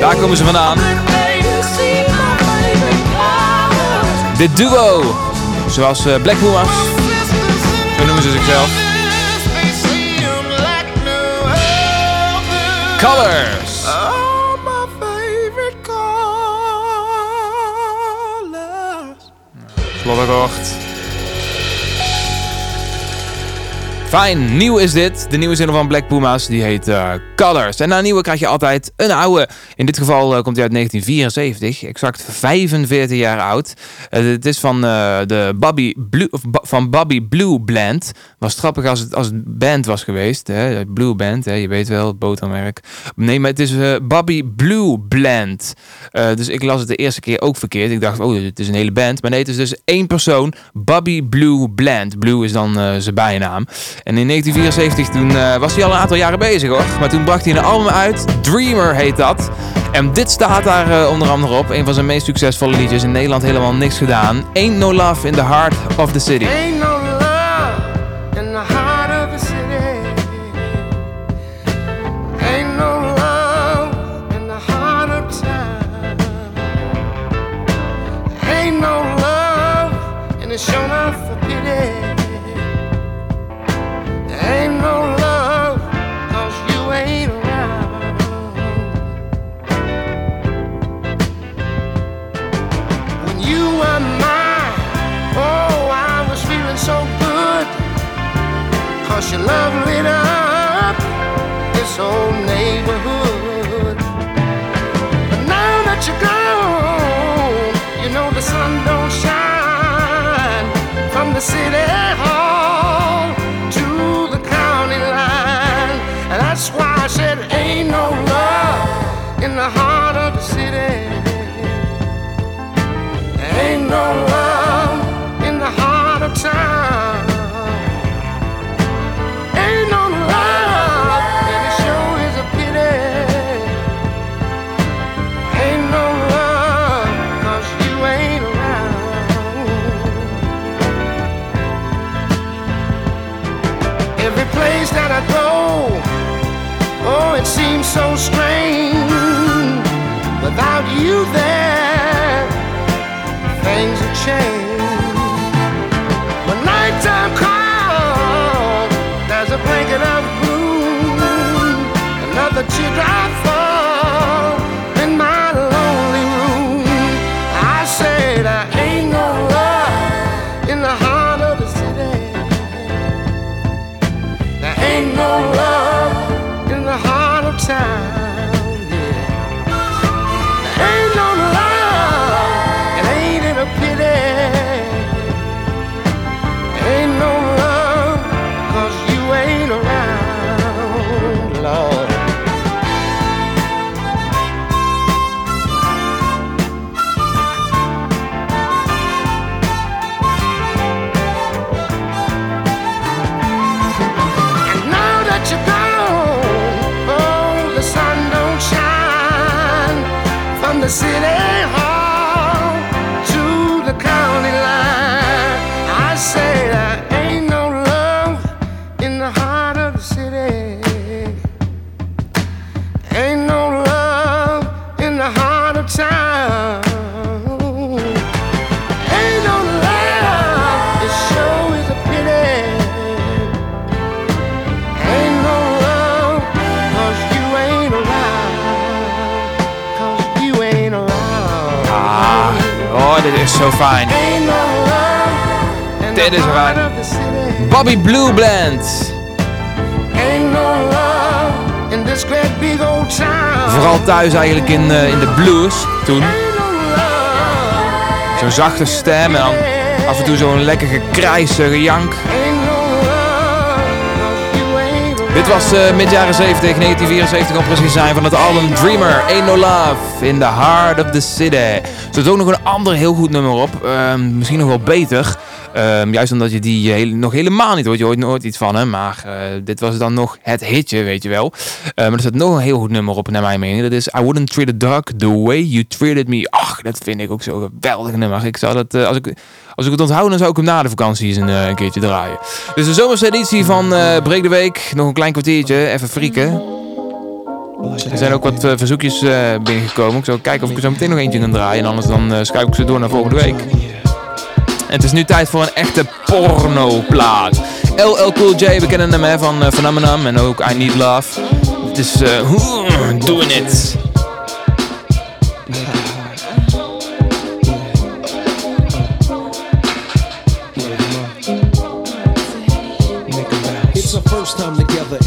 Daar komen ze vandaan. Dit duo. Zoals eh, Black Pumas. Fijn, nieuw is dit. De nieuwe zin van Black Puma's, die heet eh, Colors. En na nieuwe krijg je altijd een oude. In dit geval eh, komt hij uit 1974, exact 45 jaar oud. Eh, het is van, de Bobby Blue, of van Bobby Blue Bland. Was grappig als het, als het band was geweest. Hè? Blue Band, hè? je weet wel, het botermerk. Nee, maar het is eh, Bobby Blue Bland. Eh, dus ik las het de eerste keer ook verkeerd. Ik dacht, oh, het is een hele band. Maar nee, het is dus één persoon. Bobby Blue Bland. Blue is dan eh, zijn bijnaam. En in 1974 toen was hij al een aantal jaren bezig hoor. Maar toen bracht hij een album uit. Dreamer heet dat. En dit staat daar onder andere op. Een van zijn meest succesvolle liedjes. In Nederland helemaal niks gedaan. Ain't No Love in the Heart of the City. Ain't no so strange. No love in this great big old town. Vooral thuis eigenlijk in, eh, in de blues toen. Zo'n zachte stem en dan af en toe zo'n lekker gekrijs, gejank. Dit was eh mid jaren 70, 1974 om precies zijn, van het album Dreamer, Ain't No Love, in the Heart of the City. Er zit ook nog een ander heel goed nummer op, ehm, misschien nog wel beter. Ehm, juist omdat je die heel- nog helemaal niet hoort, je hoort nooit iets van hem, maar eh, dit was dan nog het hitje, weet je wel. Eh, maar er staat nog een heel goed nummer op, naar mijn mening. Dat is I Wouldn't Treat a Dog The Way You Treated Me. Ach, dat vind ik ook zo'n geweldig nummer. Ik zou dat, eh, als ik... Als ik het onthoud, dan zou ik hem na de vakantie eens een, eh, keertje draaien. Dus de zomerse editie van eh Breek de Week. Nog een klein kwartiertje, even frieken. Er zijn ook wat eh, verzoekjes eh, binnengekomen. Ik zal kijken of ik er zo meteen nog eentje kan draaien. En anders dan eh schuif ik ze door naar volgende week. En het is nu tijd voor een echte pornoplaat. LL Cool J, we kennen hem hè, van Phenomenon en ook I Need Love. Het is eh, Doing It.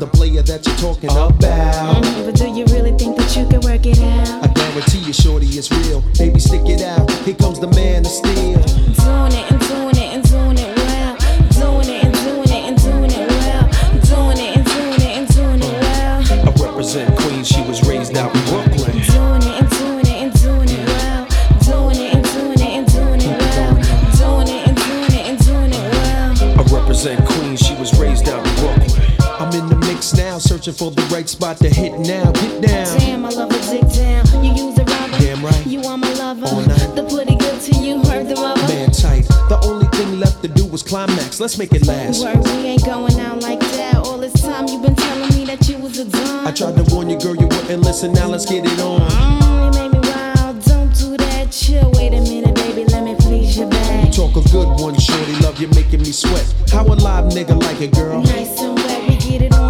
the player that you're talking about. Mm, but do you really think that you can work it out? I guarantee you, shorty, it's real. Baby, stick it out. Here comes the man of steel. Doing it and doing it and doing it well. Doing it and doing it and doing it well. Doing it and doing it and doing it well. I represent Queens. She was raised out in Brooklyn. For the right spot to hit now. Get down. Damn, I love a dick down. You use a rubber. Damn right. You are my lover. All night. The pretty good to you, heard the rubber. Man tight. The only thing left to do was climax. Let's make it last. Word, we ain't going out like that. All this time you've been telling me that you was a dumb. I tried to warn you, girl, you wouldn't listen. Now let's get it on. Mm, you made me wild. Don't do that. Chill. Wait a minute, baby. Let me please your back. Talk a good one, shorty. Love you making me sweat. How a live nigga like it, girl? Nice and wet. We get it on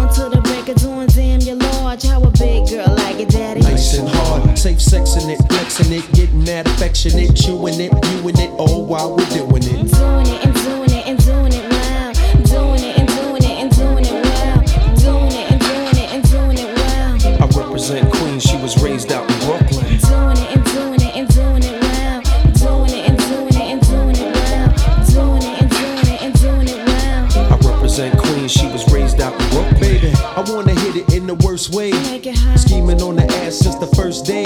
safe sexing it, flexing it, getting that affectionate, chewing it, viewing it, all while we're doing it. Doing it and doing it and doing it well. Doing it and doing it and doing it well. Doing it and doing it and doing it well. I represent Queens, she was raised out in Brooklyn. Doing it and doing it and doing it well. Doing it and doing it and doing it well. Doing it and doing it and doing it well. I represent Queens, she was raised out in Brooklyn. Baby, I wanna hit it in the worst way. Make it hot. Scheming on the ass since the first day.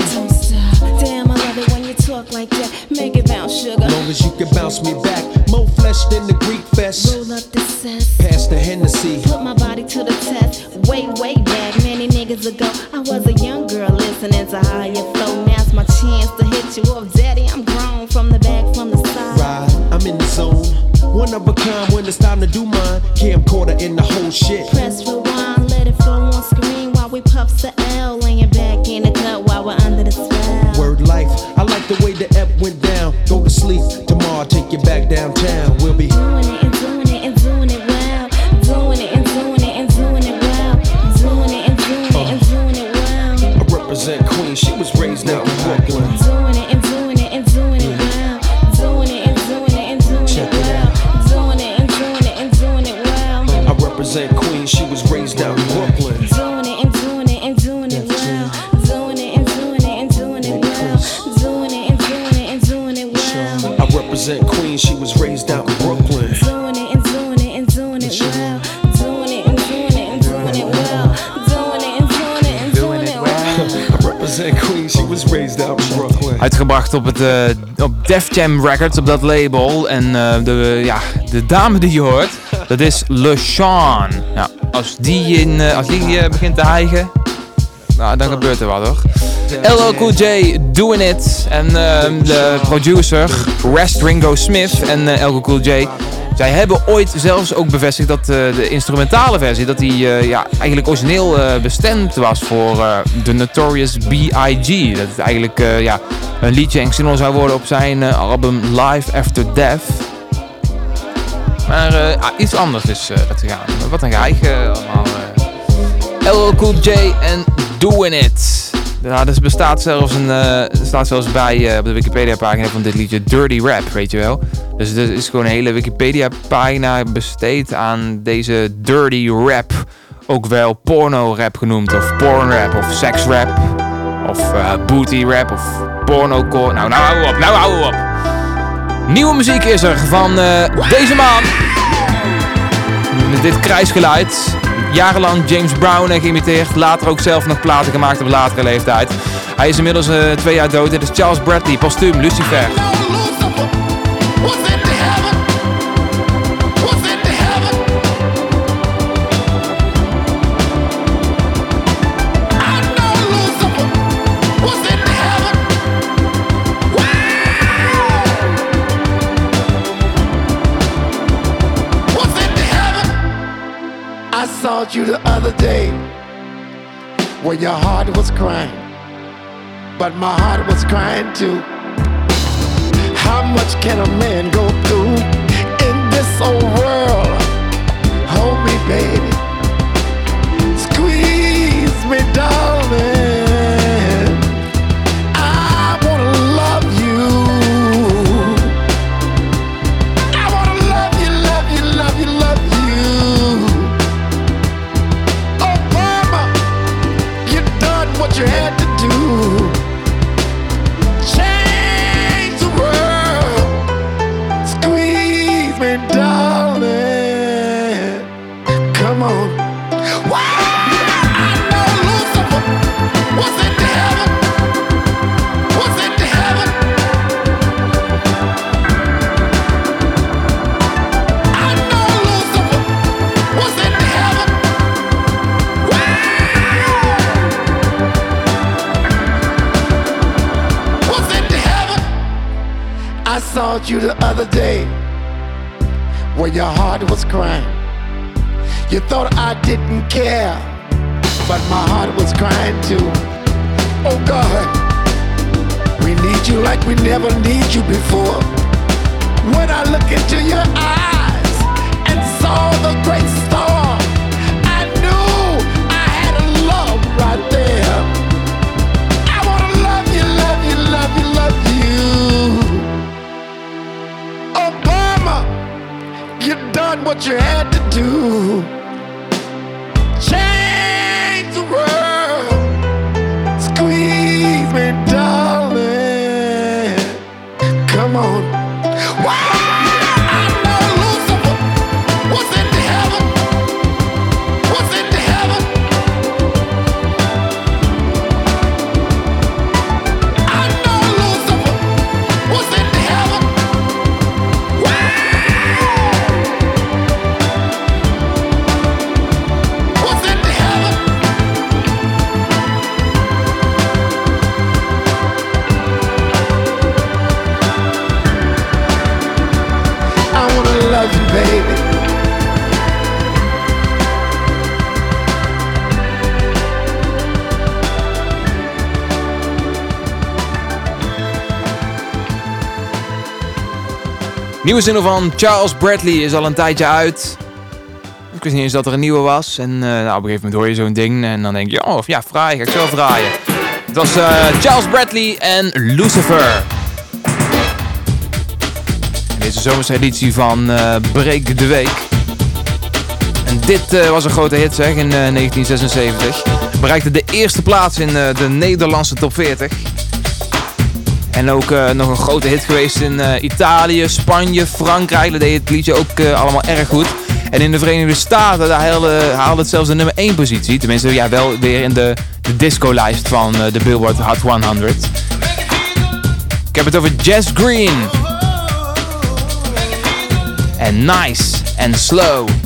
Than the Greek fest. Roll up the cess. Pass the Hennessy. Put my body to the test. Way, way back, many niggas ago. I was a young girl listening to higher flow. Now's my chance to hit you up, daddy. I'm grown from the back, from the side. Ride, I'm in the zone. One of a kind when it's time to do mine. Camcorder in the whole shit. Press represent Queens, she was raised out in Brooklyn. Doing it and doing it and doing it well. Doing it and doing it and doing it well. Doing it and doing it and doing it well. <laughs> I represent Queens, she was raised out in Brooklyn. Uitgebracht op, het, eh, op Def Jam Records, op dat label. En eh, de, ja, de dame die je hoort, dat is LeSean. Nou, als die, in, eh, als die begint te hijgen, nou, dan gebeurt er wat hoor. LL Cool J, Doing It. En eh, de producer, Rest Ringo Smith en eh, LL Cool J... Zij hebben ooit zelfs ook bevestigd dat eh, de instrumentale versie, dat die eh, ja, eigenlijk origineel bestemd was voor de Notorious B.I.G. Dat het eigenlijk ja, een liedje en single zou worden op zijn album Live After Death. Maar ah, iets anders is dat gegaan. Wat een geheig eh, allemaal. LL Cool J en Doing It. Ja, dus bestaat zelfs een, eh, er staat zelfs bij eh, op de Wikipedia pagina van dit liedje Dirty Rap, weet je wel. Dus er is gewoon een hele Wikipedia pagina besteed aan deze dirty rap. Ook wel porno rap genoemd, of porn rap, of sex rap, of eh, booty rap, of porno core. Nou, nou hou op, nou hou op. Nieuwe muziek is er van deze man. Dit kruisgeluid. Jarenlang James Brown en geïmiteerd. Later ook zelf nog platen gemaakt op latere leeftijd. Hij is inmiddels eh, twee jaar dood. Dit is Charles Bradley, postuum, Lucifer. When your heart was crying, but my heart was crying too. How much can a man go through in this old world? Hold me, baby. Saw you the other day when your heart was crying. You thought I didn't care, but my heart was crying too. Oh God, we need you like we never need you before. When I look into your eyes and saw the great what you had to do. Nieuwe single van Charles Bradley is al een tijdje uit. Ik wist niet eens dat er een nieuwe was. En eh, nou, op een gegeven moment hoor je zo'n ding en dan denk je, oh ja, fraai, ga ik zelf draaien. Het was eh, Charles Bradley en Lucifer. Deze zomerse editie van eh, Break de Week. En dit eh, was een grote hit zeg, in eh, 1976. Bereikte de eerste plaats in eh, de Nederlandse top 40. En ook eh, nog een grote hit geweest in eh, Italië, Spanje, Frankrijk. Daar deed het liedje ook eh, allemaal erg goed. En in de Verenigde Staten daar haalde, het zelfs de nummer 1 positie. Tenminste, ja, wel weer in de, de disco-lijst van de Billboard Hot 100. Ik heb het over Jess Green. En Nice and Slow.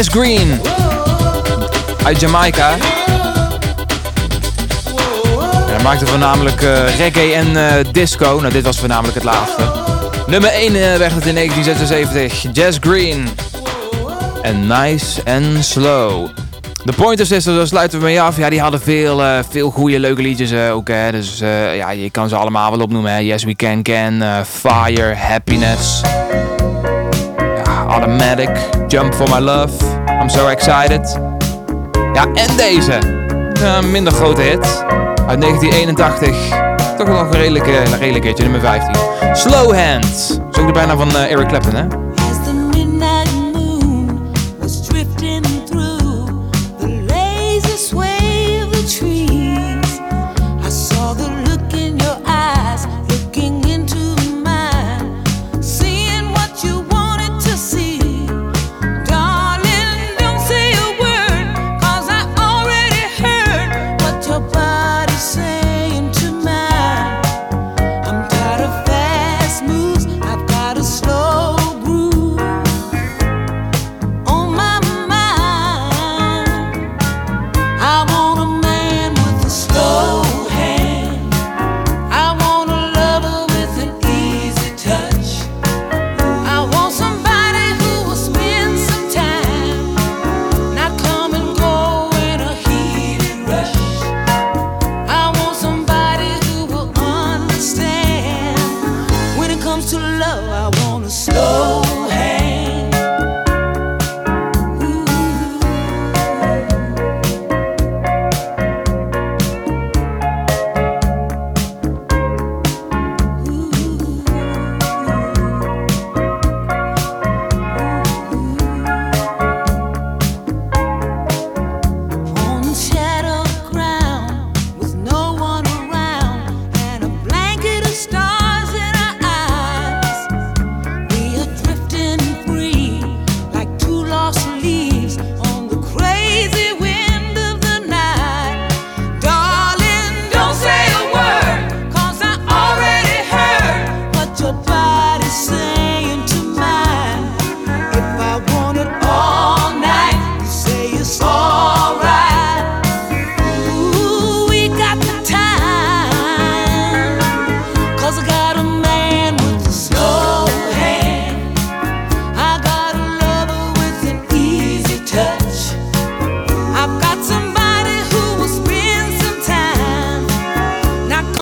Jess Green. Uit Jamaica. En maakte voornamelijk eh, reggae en eh, disco. Nou, dit was voornamelijk het laatste. Nummer 1 eh, werd het in 1976. Jess Green. En Nice and Slow. De Pointer Sisters, daar sluiten we mee af. Ja, die hadden veel, veel goede, leuke liedjes eh, ook. Hè. Dus ja, je kan ze allemaal wel opnoemen. Hè. Yes We Can Can, Fire, Happiness. Automatic, Jump For My Love, I'm So Excited. Ja, en deze. Een minder grote hit. Uit 1981. Toch nog een redelijke, redelijk hitje, nummer 15. Slow Hand. Dat ook de bijna van eh, Eric Clapton, hè?